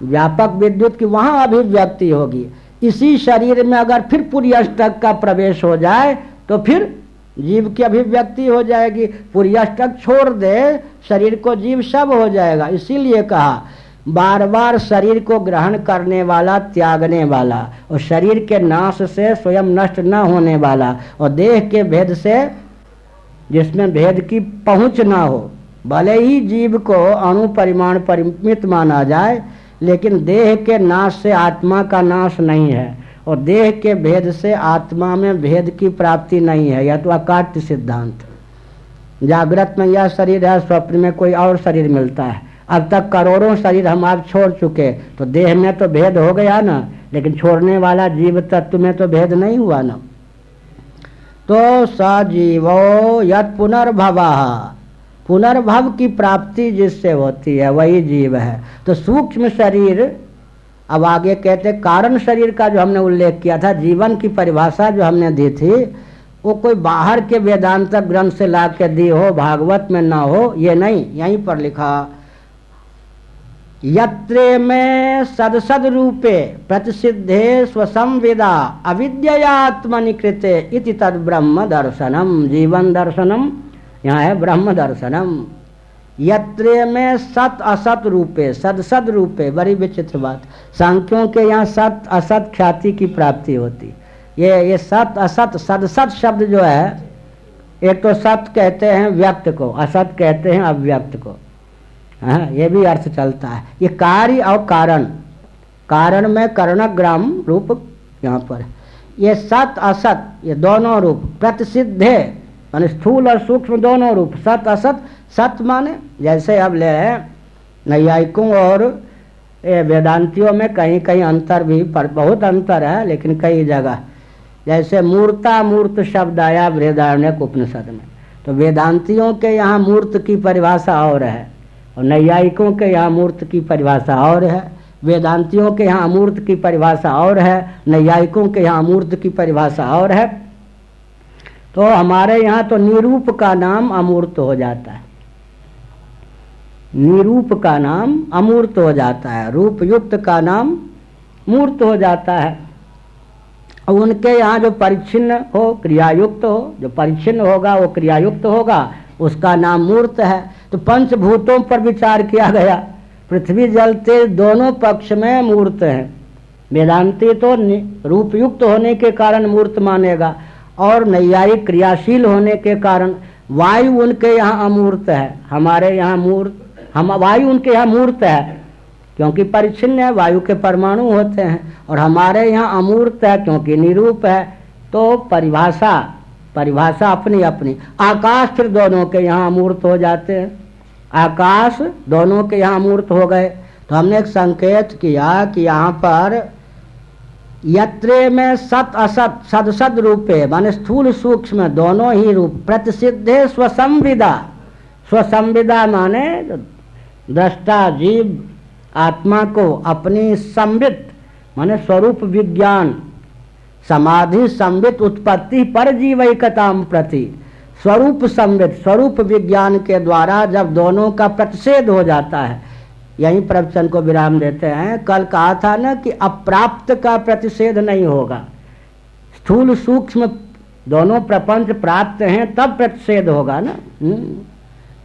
Speaker 1: व्यापक विद्युत की वहाँ अभिव्यक्ति होगी। इसी शरीर में अगर फिर पूरी अष्टक का प्रवेश हो जाए तो फिर जीव की अभिव्यक्ति हो जाएगी। पूरी अष्टक छोड़ दे, शरीर को जीव सब हो जाएगा। इसीलिए कहा बार बार शरीर को ग्रहण करने वाला, त्यागने वाला, और शरीर के नाश से स्वयं नष्ट न होने वाला, और देह के भेद से जिसमें भेद की पहुँच ना हो, भले ही जीव को अणु परिमाण परिमित माना जाए लेकिन देह के नाश से आत्मा का नाश नहीं है और देह के भेद से आत्मा में भेद की प्राप्ति नहीं है, यह तो अकाट्य सिद्धांत। जागृत में यह शरीर है, स्वप्न में कोई और शरीर मिलता है। अब तक करोड़ों शरीर हम आप छोड़ चुके तो देह में तो भेद हो गया ना, लेकिन छोड़ने वाला जीव तत्व में तो भेद नहीं हुआ ना। तो सजीवो यद पुनर्भवा पुनर्भव की प्राप्ति जिससे होती है, वही जीव है। तो सूक्ष्म शरीर, अब आगे कहते कारण शरीर का जो हमने उल्लेख किया था, जीवन की परिभाषा जो हमने दी थी, वो कोई बाहर के वेदांत ग्रंथ से ला के दी हो, भागवत में ना हो, ये नहीं, यहीं पर लिखा। यत्रे में सदसद रूपे प्रतिषिद्धे स्वसंविदा अविद्यात्मनिकृते इति तद ब्रह्म दर्शनम। जीवन दर्शनम यहाँ है ब्रह्म दर्शनम। यत्र में सत असत रूपे, सद सद रूपे, बड़ी विचित्र बात। सांख्यों के यहाँ सत असत ख्याति की प्राप्ति होती। ये ये सत असत, सद सत शब्द जो है, एक तो सत कहते हैं व्यक्त को, असत कहते हैं अव्यक्त को। हाँ ये भी अर्थ चलता है। ये कार्य और कारण। कारण में कर्णग्राम रूप यहाँ पर। ये सत असत, ये दोनों रूप प्रतिषिद्ध है। मान स्थूल और सूक्ष्म दोनों रूप, सत असत, सत माने जैसे अब ले नैयायिकों और वेदांतियों में कहीं कहीं अंतर भी, पर बहुत अंतर है, लेकिन कई जगह। जैसे मूर्ता, मूर्त शब्द आया बृहदारण्य उपनिषद में। तो वेदांतियों के यहाँ मूर्त की परिभाषा और है, और नैयायिकों के यहाँ मूर्त की परिभाषा और है, वेदांतियों के यहाँ अमूर्त की परिभाषा और है, नैयायिकों के यहाँ अमूर्त की परिभाषा और है। तो हमारे यहाँ तो निरूप का नाम अमूर्त हो जाता है। निरूप का नाम अमूर्त हो जाता है। रूप युक्त का नाम मूर्त हो जाता है। उनके यहाँ जो परिच्छिन्न हो, क्रियायुक्त हो, जो परिच्छिन्न होगा, वो क्रियायुक्त होगा, उसका नाम मूर्त है। तो पंचभूतों पर विचार किया गया। पृथ्वी, जल तेज दोनों पक्ष में मूर्त है। वेदांति तो रूपयुक्त होने के कारण मूर्त मानेगा। और नैयायिक क्रियाशील होने के कारण वायु उनके यहाँ अमूर्त है। हमारे यहाँ मूर्त, हम, वायु उनके यहाँ मूर्त है, क्योंकि परिच्छिन्न है, वायु के परमाणु होते हैं, और हमारे यहाँ अमूर्त है, क्योंकि निरूप है। तो परिभाषा परिभाषा अपनी अपनी। आकाश फिर दोनों के यहाँ अमूर्त हो जाते हैं। आकाश दोनों के यहाँ अमूर्त हो गए। तो हमने एक संकेत किया कि यहाँ पर यत्रे में सत असत सदसद रूपे, मान स्थूल सूक्ष्म, दोनों ही रूप प्रतिषिद्धे स्वसंविदा। स्वसंविदा माने दृष्टा, जीव, आत्मा को अपनी संवित, माने स्वरूप विज्ञान, समाधि संवित, उत्पत्ति पर जीवकता प्रति। स्वरूप संवित, स्वरूप विज्ञान के द्वारा जब दोनों का प्रतिषेध हो जाता है यही प्रवचन को विराम देते हैं। कल कहा था ना कि अप्राप्त का प्रतिषेध नहीं होगा। स्थूल सूक्ष्म दोनों प्रपंच प्राप्त हैं, तब प्रतिषेध होगा ना? हम्म।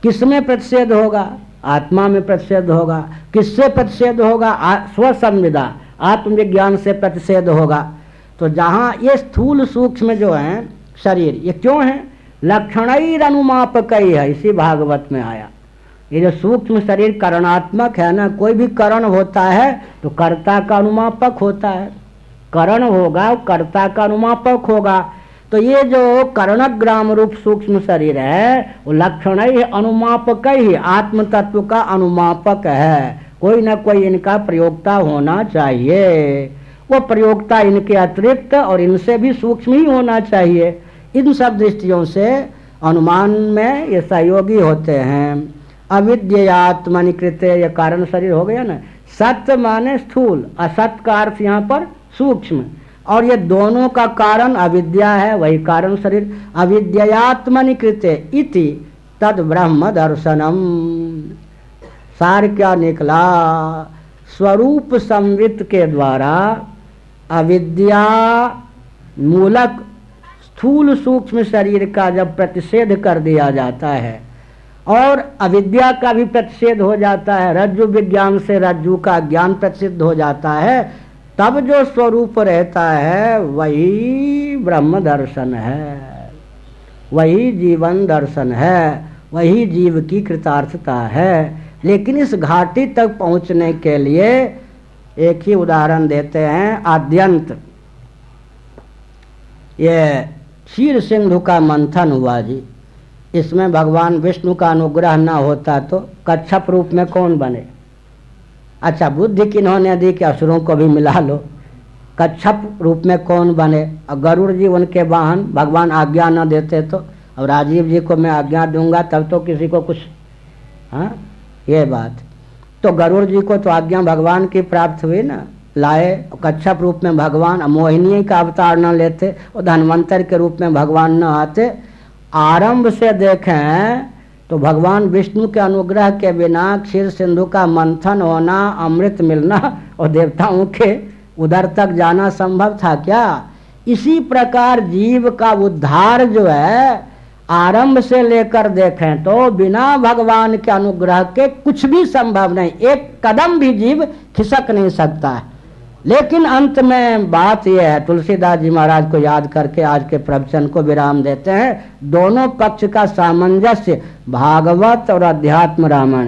Speaker 1: किसमें प्रतिषेध होगा? आत्मा में प्रतिषेध होगा। किससे प्रतिषेध होगा? स्वसंविदा, आत्मविज्ञान से प्रतिषेध होगा। तो जहाँ ये स्थूल सूक्ष्म जो है, शरीर, ये क्यों है? लक्षण कई है इसी भागवत में आया। ये जो सूक्ष्म शरीर करणात्मक है ना, कोई भी करण होता है तो कर्ता का अनुमापक होता है। करण होगा, कर्ता का अनुमापक होगा। तो ये जो कर्णग्राम रूप सूक्ष्म शरीर है, वो लक्षण ही अनुमापक ही आत्म तत्व का अनुमापक है। कोई ना कोई इनका प्रयोगता होना चाहिए। वो प्रयोगता इनके अतिरिक्त और इनसे भी सूक्ष्म ही होना चाहिए। इन सब दृष्टियों से अनुमान में ये सहयोगी होते हैं। अविद्यात्मनिकृत ये कारण शरीर हो गया ना। सत्य माने स्थूल असत का अर्थ यहाँ पर सूक्ष्म। और ये दोनों का कारण अविद्या है, वही कारण शरीर। अविद्यात्मनिकृत इति तद ब्रह्म दर्शनम। सार क्या निकला? स्वरूप संवित के द्वारा अविद्या मूलक स्थूल सूक्ष्म शरीर का जब प्रतिषेध कर दिया जाता है और अविद्या का भी प्रतिषेध हो जाता है, रज्जु विज्ञान से रज्जु का ज्ञान प्रसिद्ध हो जाता है, तब जो स्वरूप रहता है, वही ब्रह्म दर्शन है। वही जीवन दर्शन है, वही जीव की कृतार्थता है। लेकिन इस घाटी तक पहुँचने के लिए एक ही उदाहरण देते हैं, आद्यंत। ये क्षीर सिंधु का मंथन हुआ जी। इसमें भगवान विष्णु का अनुग्रह न होता तो कच्छप रूप में कौन बने? अच्छा बुद्धि किन्होंने दी कि असुरों को भी मिला लो। कच्छप रूप में कौन बने? और गरुड़ जी उनके वाहन, भगवान आज्ञा न देते तो? और राजीव जी को मैं आज्ञा दूँगा, तब तो किसी को कुछ हाँ ये बात। तो गरुड़ जी को तो आज्ञा भगवान की प्राप्त हुई ना? लाए, कच्छप रूप में भगवान, मोहिनी का अवतार न लेते, और धनवंतर के रूप में भगवान न आते आरंभ से देखें तो भगवान विष्णु के अनुग्रह के बिना क्षीर सिंधु का मंथन होना, अमृत मिलना और देवताओं के उधर तक जाना संभव था क्या? इसी प्रकार जीव का उद्धार जो है, आरंभ से लेकर देखें तो बिना भगवान के अनुग्रह के कुछ भी संभव नहीं। एक कदम भी जीव खिसक नहीं सकता है। लेकिन अंत में बात यह है, तुलसीदास जी महाराज को याद करके आज के प्रवचन को विराम देते हैं। दोनों पक्ष का सामंजस्य, भागवत और अध्यात्म रामायण।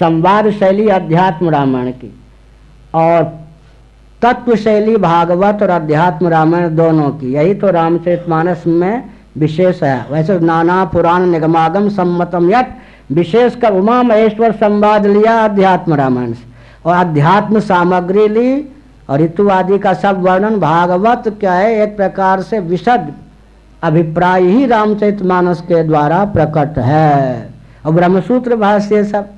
Speaker 1: संवाद शैली अध्यात्म रामायण की और तत्व शैली भागवत और अध्यात्म रामायण दोनों की। यही तो रामचरित मानस में विशेष है। वैसे नाना पुराण निगमागम सम्मतम यट विशेष कर उमा महेश्वर संवाद लिया अध्यात्म रामायण से। और अध्यात्म सामग्री ली और ऋतु आदि का सब वर्णन भागवत क्या है? एक प्रकार से विशद अभिप्राय ही रामचरित मानस के द्वारा प्रकट है। और ब्रह्मसूत्र भाष्य सब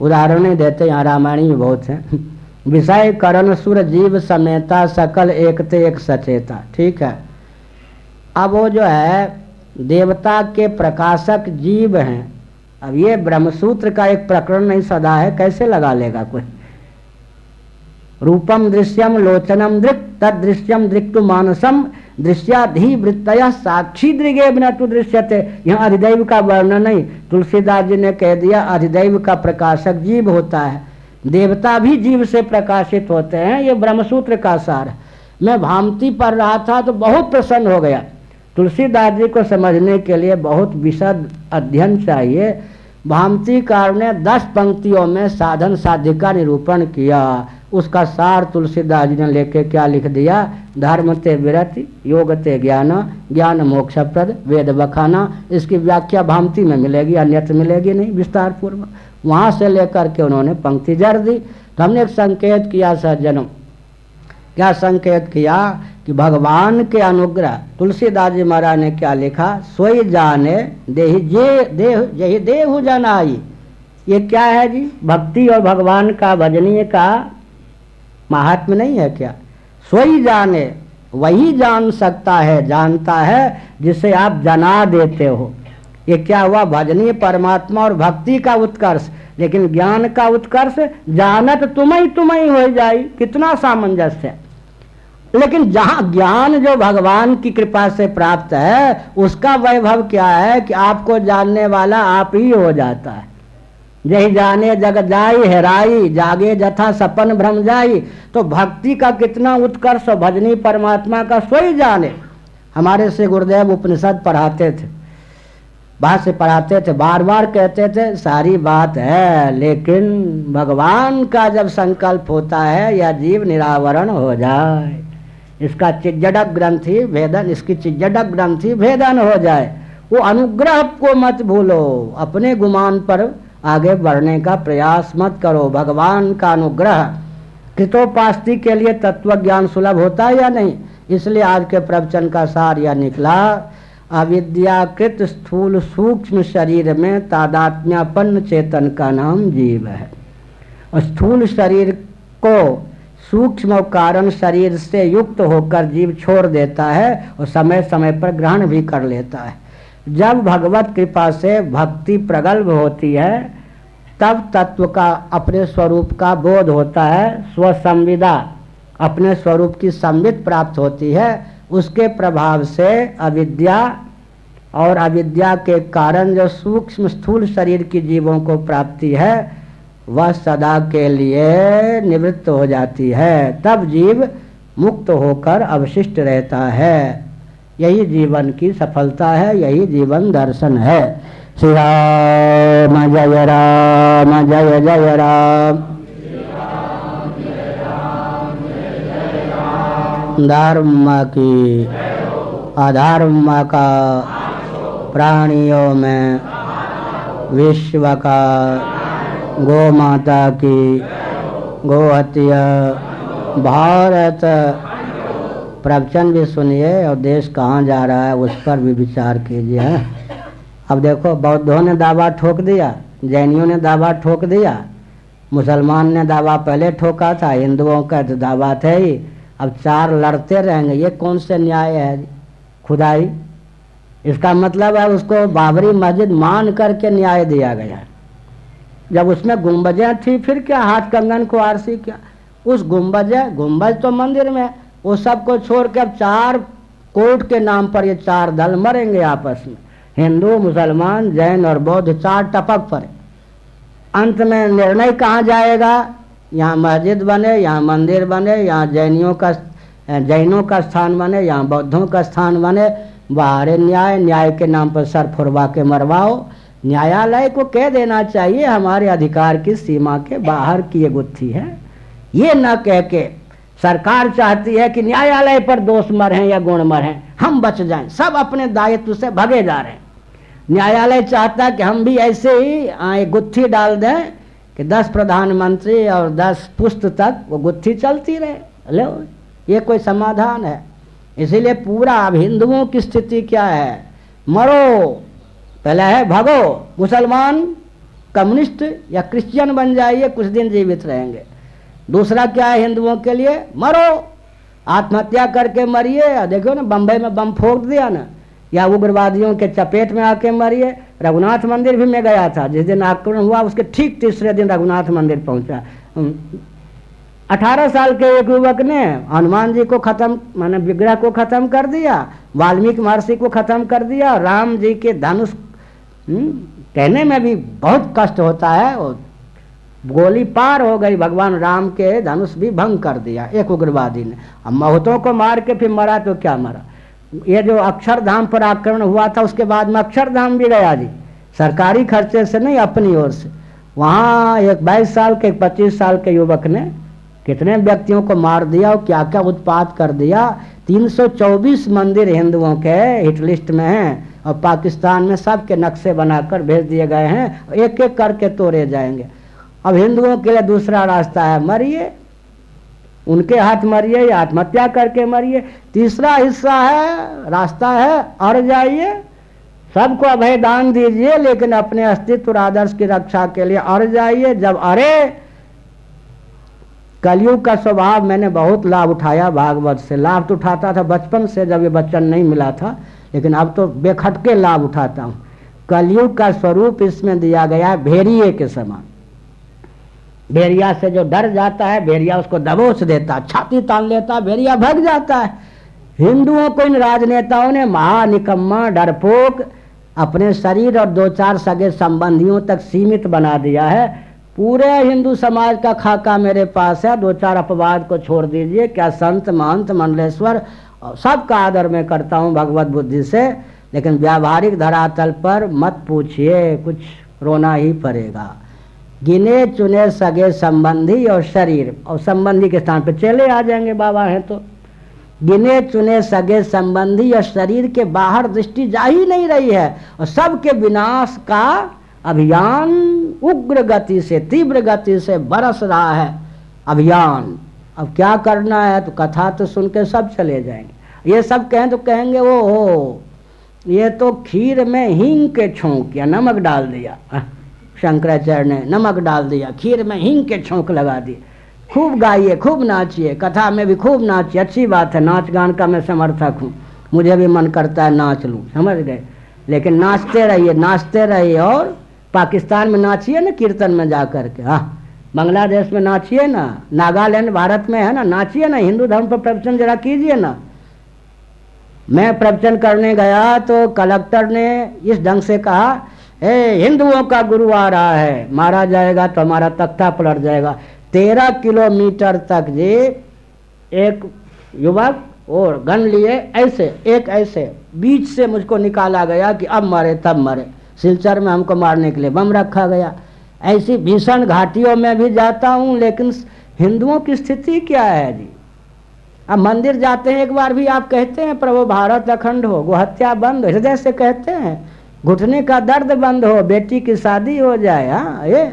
Speaker 1: उदाहरण ही देते, यहाँ रामायणी में बहुत है। विषय करण सुर जीव समेता सकल एकते एक सचेता, ठीक है? अब वो जो है, देवता के प्रकाशक जीव हैं। अब ये ब्रह्मसूत्र का एक प्रकरण नहीं सदा है, कैसे लगा लेगा कोई? रूपम दृश्यम लोचनम दृक् तद दृश्यम दृक्टु मानसम दृश्याधि वृत्त साक्षी दृगे बिना तु दृश्यते। यहाँ अधिदैव का वर्णन नहीं। तुलसीदास जी ने कह दिया, अधिदैव का प्रकाशक जीव होता है। देवता भी जीव से प्रकाशित होते हैं। ये ब्रह्मसूत्र का सार मैं भामती पढ़ रहा था तो बहुत प्रसन्न हो गया। तुलसीदास जी को समझने के लिए बहुत विशद अध्ययन चाहिए। भामतीकार ने दस पंक्तियों में साधन साध्य का निरूपण किया। उसका सार तुलसीदास जी ने लेके क्या लिख दिया? धर्म ते विरति योग ते ज्ञान ज्ञान मोक्ष प्रद वेद बखाना। इसकी व्याख्या भामती में मिलेगी, अन्यत्र मिलेगी नहीं विस्तार पूर्वक वहाँ से लेकर के उन्होंने पंक्ति जर दी। तो हमने एक संकेत किया, सज्जनों। क्या संकेत किया? कि भगवान के अनुग्रह, तुलसीदास जी महाराज ने क्या लिखा? सोई जाने देह जे, देह, यही देहु जनाई ये क्या है जी? भक्ति और भगवान का भजनीय का महात्म नहीं है क्या? सोई जाने, वही जान सकता है, जानता है, जिसे आप जना देते हो। ये क्या हुआ? भजनीय परमात्मा और भक्ति का उत्कर्ष। लेकिन ज्ञान का उत्कर्ष, जानत तुम ही तुम ही हो जाए कितना सामंजस्य है। लेकिन जहाँ ज्ञान जो भगवान की कृपा से प्राप्त है, उसका वैभव क्या है कि आपको जानने वाला आप ही हो जाता है। यही जाने जग जाई हेराई जागे जथा सपन भ्रम जाई। तो भक्ति का कितना उत्कर्ष भजनी परमात्मा का सोई जाने। हमारे से गुरुदेव उपनिषद पढ़ाते थे। से पढ़ाते थे बार बार कहते थे, सारी बात है, लेकिन भगवान का जब संकल्प होता है या जीव निरावरण हो जाए। इसका चिज्जडक ग्रंथि भेदन, इसकी चिज्जडक ग्रंथि भेदन हो जाए। वो अनुग्रह को मत भूलो, अपने गुमान पर आगे बढ़ने का प्रयास मत करो। भगवान का अनुग्रह कृतोपास्ति के लिए तत्व ज्ञान सुलभ होता है या नहीं? इसलिए आज के प्रवचन का सार यह निकला, अविद्याकृत स्थूल सूक्ष्म शरीर में तादात्म्यापन्न चेतन का नाम जीव है। स्थूल शरीर को सूक्ष्म कारण शरीर से युक्त होकर जीव छोड़ देता है और समय समय पर ग्रहण भी कर लेता है। जब भगवत कृपा से भक्ति प्रगल्भ होती है, तब तत्व का अपने स्वरूप का बोध होता है, स्वसंविदा अपने स्वरूप की संवित प्राप्त होती है। उसके प्रभाव से अविद्या और अविद्या के कारण जो सूक्ष्म स्थूल शरीर की जीवों को प्राप्ति है, वह सदा के लिए निवृत्त हो जाती है। तब जीव मुक्त होकर अवशिष्ट रहता है। यही जीवन की सफलता है, यही जीवन दर्शन है। श्री राम, जय राम, जय जय राम। धर्म की, अधर्म का प्राणियों में विश्व का गो माता की गो हत्या भारत प्रवचन भी सुनिए और देश कहाँ जा रहा है उस पर भी विचार कीजिए, है। अब देखो, बौद्धों ने दावा ठोक दिया, जैनियों ने दावा ठोक दिया, मुसलमान ने दावा पहले ठोका था, हिंदुओं का तो दावा थे ही। अब चार लड़ते रहेंगे, ये कौन से न्याय है? खुदाई? इसका मतलब है उसको बाबरी मस्जिद मान करके न्याय दिया गया। जब उसमें गुम्बजें थी, फिर क्या हाथ कंगन को आरसी क्या? उस गुम्बज गुम्बज तो मंदिर में वो सबको छोड़ के अब चार कोर्ट के नाम पर ये चार दल मरेंगे आपस में। हिंदू, मुसलमान, जैन और बौद्ध, चार टपक पड़े अंत में निर्णय कहाँ जाएगा? यहाँ मस्जिद बने, यहाँ मंदिर बने, यहाँ जैनियों का, जैनों का स्थान बने, यहाँ बौद्धों का स्थान बने। बाहर न्याय न्याय के नाम पर सर फुरवा के मरवाओ। न्यायालय को कह देना चाहिए, हमारे अधिकार की सीमा के बाहर की ये गुत्थी है। ये न कह के सरकार चाहती है कि न्यायालय पर दोष मर या गुण मर, हम बच जाएँ, सब अपने दायित्व से भगे जा रहे हैं। न्यायालय चाहता है कि हम भी ऐसे ही गुत्थी डाल दें कि दस प्रधानमंत्री और दस पुस्त तक वो गुत्थी चलती रहे। लो, ये कोई समाधान है। इसीलिए पूरा अब हिंदुओं की स्थिति क्या है? मरो, पहले है भगो, मुसलमान, कम्युनिस्ट या क्रिश्चियन बन जाइए, कुछ दिन जीवित रहेंगे। दूसरा क्या है हिंदुओं के लिए? मरो। आत्महत्या करके मरिए। देखो ना बम्बई में बम फोड़ दिया ना, या उग्रवादियों के चपेट में आके मरिए। रघुनाथ मंदिर भी मैं गया था। जिस दिन आक्रमण हुआ, उसके ठीक तीसरे दिन रघुनाथ मंदिर पहुँचा। अठारह साल के एक युवक ने हनुमान जी को खत्म, माने विग्रह को खत्म कर दिया, वाल्मीकि महर्षि को खत्म कर दिया राम जी के धनुष कहने में भी बहुत कष्ट होता है, और गोली पार हो गई, भगवान राम के धनुष भी भंग कर दिया, एक उग्रवादी ने। अब महतों को मार के फिर मरा तो क्या मरा? ये जो अक्षरधाम पर आक्रमण हुआ था, उसके बाद में अक्षरधाम भी गया जी। सरकारी खर्चे से नहीं, अपनी ओर से। वहाँ एक बाईस साल के, एक पच्चीस साल के युवक ने कितने व्यक्तियों को मार दिया और क्या क्या उत्पाद कर दिया? 324 मंदिर हिंदुओं के हिट लिस्ट में हैं और पाकिस्तान में सबके नक्शे बनाकर भेज दिए गए हैं। एक एक करके तोड़े जाएँगे। अब हिंदुओं के लिए दूसरा रास्ता है, मरिए। उनके हाथ मरिए, या आत्महत्या करके मरिए। तीसरा हिस्सा है, रास्ता है अड़ जाइए। सबको अभय दान दीजिए, लेकिन अपने अस्तित्व और आदर्श की रक्षा के लिए अड़ जाइए। जब अरे, कलयुग का स्वभाव, मैंने बहुत लाभ उठाया भागवत से। लाभ तो उठाता था बचपन से, जब ये बच्चन नहीं मिला था, लेकिन अब तो बेखटके लाभ उठाता हूँ। कलयुग का स्वरूप इसमें दिया गया है, भेड़िए के समान। भेड़िया से जो डर जाता है, भेड़िया उसको दबोच देता, छाती तान लेता, भेड़िया भग जाता है। हिंदुओं को इन राजनेताओं ने महानिकम्मा, डरपोक, अपने शरीर और दो चार सगे संबंधियों तक सीमित बना दिया है। पूरे हिंदू समाज का खाका मेरे पास है, दो चार अपवाद को छोड़ दीजिए। क्या संत, महंत, मंडलेश्वर, सबका आदर मैं करता हूँ भगवत बुद्धि से, लेकिन व्यावहारिक धरातल पर मत पूछिए, कुछ रोना ही पड़ेगा। गिने चुने सगे संबंधी और शरीर। और संबंधी के स्थान पर चले आ जाएँगे, बाबा हैं तो। गिने चुने सगे संबंधी और शरीर के बाहर दृष्टि जा ही नहीं रही है। और सबके विनाश का अभियान उग्र गति से, तीव्र गति से बरस रहा है। अभियान। अब क्या करना है? तो कथा तो सुन के सब चले जाएँगे। ये सब कहें तो कहेंगे वो हो ये तो खीर में हींग के छोंक या नमक डाल दिया। शंकराचार्य ने नमक डाल दिया, खीर में हिंग के छोंक लगा दिए। खूब गाइए, खूब नाचिए, कथा में भी खूब नाचिए, अच्छी बात है, नाच गान का मैं समर्थक हूँ। मुझे भी मन करता है नाच लूँ, समझ गए? लेकिन नाचते रहिए नाचते रहिए और पाकिस्तान में नाचिए ना, कीर्तन में जा कर के। हाँ बांग्लादेश में नाचिए ना, नागालैंड भारत में है ना, नाचिए ना, हिंदू धर्म पर प्रवचन जरा कीजिए ना। मैं प्रवचन करने गया तो कलेक्टर ने इस ढंग से कहा ए, हिंदुओं का गुरु आ रहा है, मारा जाएगा तो हमारा तख्ता पलट जाएगा। तेरह किलोमीटर तक जी, एक युवक और गन लिए, ऐसे, एक ऐसे, बीच से मुझको निकाला गया कि अब मरे, तब मरे। सिलचर में हमको मारने के लिए बम रखा गया। ऐसी भीषण घाटियों में भी जाता हूँ, लेकिन हिंदुओं की स्थिति क्या है जी? अब मंदिर जाते हैं, एक बार भी आप कहते हैं, प्रभु भारत अखंड हो गोहत्या बंद, हृदय से कहते हैं घुटने का दर्द बंद हो, बेटी की शादी हो जाए हाँ ये?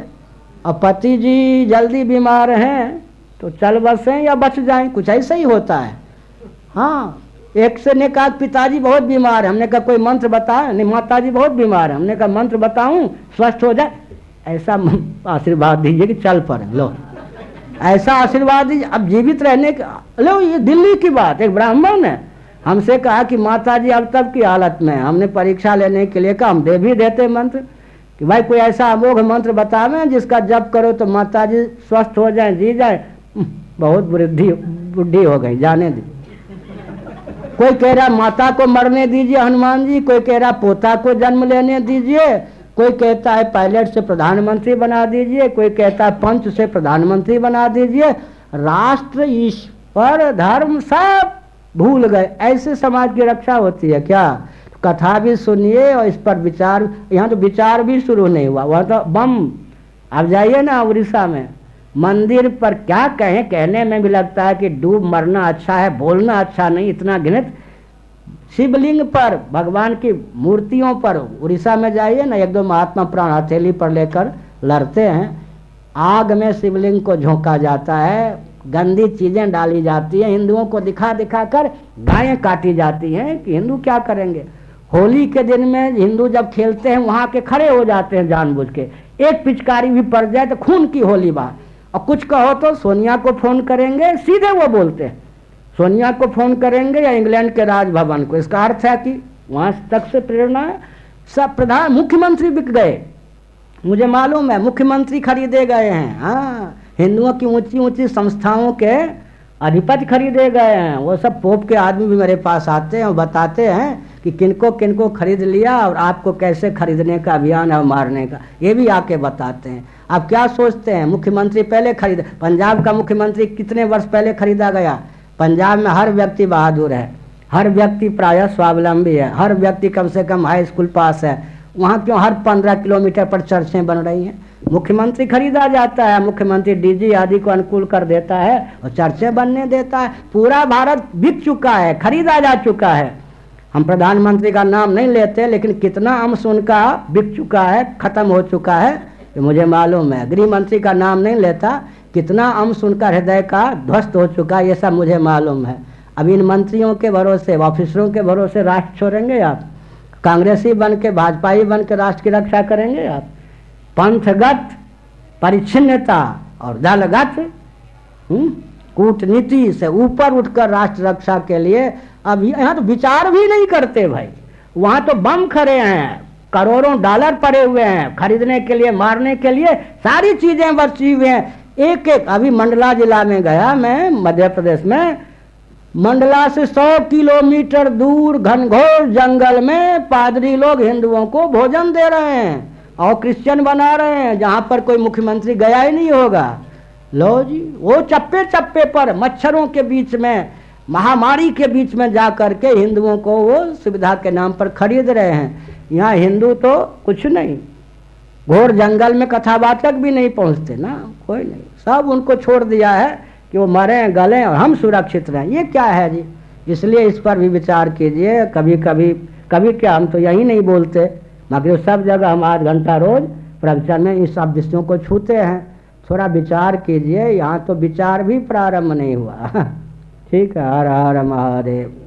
Speaker 1: और पति जी जल्दी बीमार हैं तो चल बसें या बच जाएँ, कुछ ऐसा ही होता है। हाँ एक से ने कहा पिताजी बहुत बीमार है। हमने कहा, कोई मंत्र बताए नहीं माता जी बहुत बीमार है। हमने कहा, मंत्र बताऊँ, स्वस्थ हो जाए? ऐसा आशीर्वाद दीजिए कि चल पड़े, लो। ऐसा आशीर्वाद दीजिए, अब जीवित रहने का लो, ये दिल्ली की बात, एक ब्राह्मण है। हमसे कहा कि माता जी अब तब की हालत में हमने परीक्षा लेने के लिए कहा, हम दे भी देते मंत्र। कि भाई, कोई ऐसा अमोघ मंत्र बतावे जिसका जप करो तो माता जी स्वस्थ हो जाए, जी जाए। बहुत वृद्धि बुद्धि हो गई, जाने दी। कोई कह रहा, माता को मरने दीजिए हनुमान जी, कोई कह रहा, पोता को जन्म लेने दीजिए। कोई कहता है, पायलट से प्रधानमंत्री बना दीजिए। कोई कहता है, पंच से प्रधानमंत्री बना दीजिए। राष्ट्र, ईश्वर, धर्म सब भूल गए। ऐसे समाज की रक्षा होती है क्या? कथा भी सुनिए और इस पर विचार, यहाँ तो विचार भी शुरू नहीं हुआ। वह तो बम। अब जाइए ना उड़ीसा में। मंदिर पर क्या कहें? कहने में भी लगता है कि डूब मरना अच्छा है, बोलना अच्छा नहीं, इतना घृणित। शिवलिंग पर, भगवान की मूर्तियों पर, उड़ीसा में जाइए ना, एक दो महात्मा प्राण हथेली पर लेकर लड़ते हैं। आग में शिवलिंग को झोंका जाता है। गंदी चीज़ें डाली जाती है। हिंदुओं को दिखा दिखा कर गायें काटी जाती हैं कि हिंदू क्या करेंगे? होली के दिन में हिंदू जब खेलते हैं, वहाँ के खड़े हो जाते हैं जानबूझ के। एक पिचकारी भी पड़ जाए तो खून की होली बात। और कुछ कहो तो सोनिया को फ़ोन करेंगे, सीधे वो बोलते हैं। सोनिया को फ़ोन करेंगे या इंग्लैंड के राजभवन को। इसका अर्थ है कि वहाँ तक से प्रेरणा सब प्रधान मुख्यमंत्री बिक गए। मुझे मालूम है, मुख्यमंत्री खरीदे गए हैं। हाँ। हिंदुओं की ऊँची ऊँची संस्थाओं के अधिपति खरीदे गए हैं। वो सब पोप के आदमी भी मेरे पास आते हैं और बताते हैं कि किनको किनको खरीद लिया और आपको कैसे खरीदने का अभियान है मारने का। ये भी आके बताते हैं। आप क्या सोचते हैं? मुख्यमंत्री पहले खरीद, पंजाब का मुख्यमंत्री कितने वर्ष पहले खरीदा गया? पंजाब में हर व्यक्ति बहादुर है। हर व्यक्ति प्राय स्वावलंबी है। हर व्यक्ति कम से कम हाई स्कूल पास है। वहाँ क्यों हर पंद्रह किलोमीटर पर चर्चें बन रही हैं? मुख्यमंत्री खरीदा जाता है, मुख्यमंत्री डीजी आदि को अनुकूल कर देता है और चर्चे बनने देता है। पूरा भारत बिक चुका है, खरीदा जा चुका है। हम प्रधानमंत्री का नाम नहीं लेते, लेकिन कितना अंश उनका बिक चुका है, खत्म हो चुका है, ये मुझे मालूम है। गृह मंत्री का नाम नहीं लेता, कितना अंश उनका हृदय का ध्वस्त हो चुका है, ये सब मुझे मालूम है। अब इन मंत्रियों के भरोसे, ऑफिसरों के भरोसे राष्ट्र छोड़ेंगे आप? कांग्रेसी बन के भाजपाई बन के राष्ट्र की रक्षा करेंगे आप। पंथगत परिच्छिन्नता और दलगत हम्म, कूटनीति से ऊपर उठकर राष्ट्र रक्षा के लिए अब यहाँ तो विचार भी नहीं करते भाई। वहाँ तो बम खड़े हैं करोड़ों डॉलर पड़े हुए हैं खरीदने के लिए मारने के लिए सारी चीज़ें बची हुई हैं। एक एक अभी मंडला जिला में गया मैं मध्य प्रदेश में मंडला से सौ किलोमीटर दूर घनघोर जंगल में पादरी लोग हिंदुओं को भोजन दे रहे हैं और क्रिश्चियन बना रहे हैं, जहाँ पर कोई मुख्यमंत्री गया ही नहीं होगा। लो जी, वो चप्पे चप्पे पर मच्छरों के बीच में, महामारी के बीच में जा करके हिंदुओं को वो सुविधा के नाम पर खरीद रहे हैं। यहाँ हिंदू तो कुछ नहीं। घोर जंगल में कथावाचक भी नहीं पहुँचते ना, कोई नहीं। सब उनको छोड़ दिया है। कि वो मरे गले और हम सुरक्षित रहें। ये क्या है जी? इसलिए इस पर भी विचार कीजिए। कभी कभी कभी क्या हम तो यही नहीं बोलते, मगर सब जगह हम आध घंटा रोज प्रवचन में इन सब विषयों को छूते हैं। थोड़ा विचार कीजिए, यहाँ तो विचार भी प्रारंभ नहीं हुआ। ठीक है, हर हर महादेव।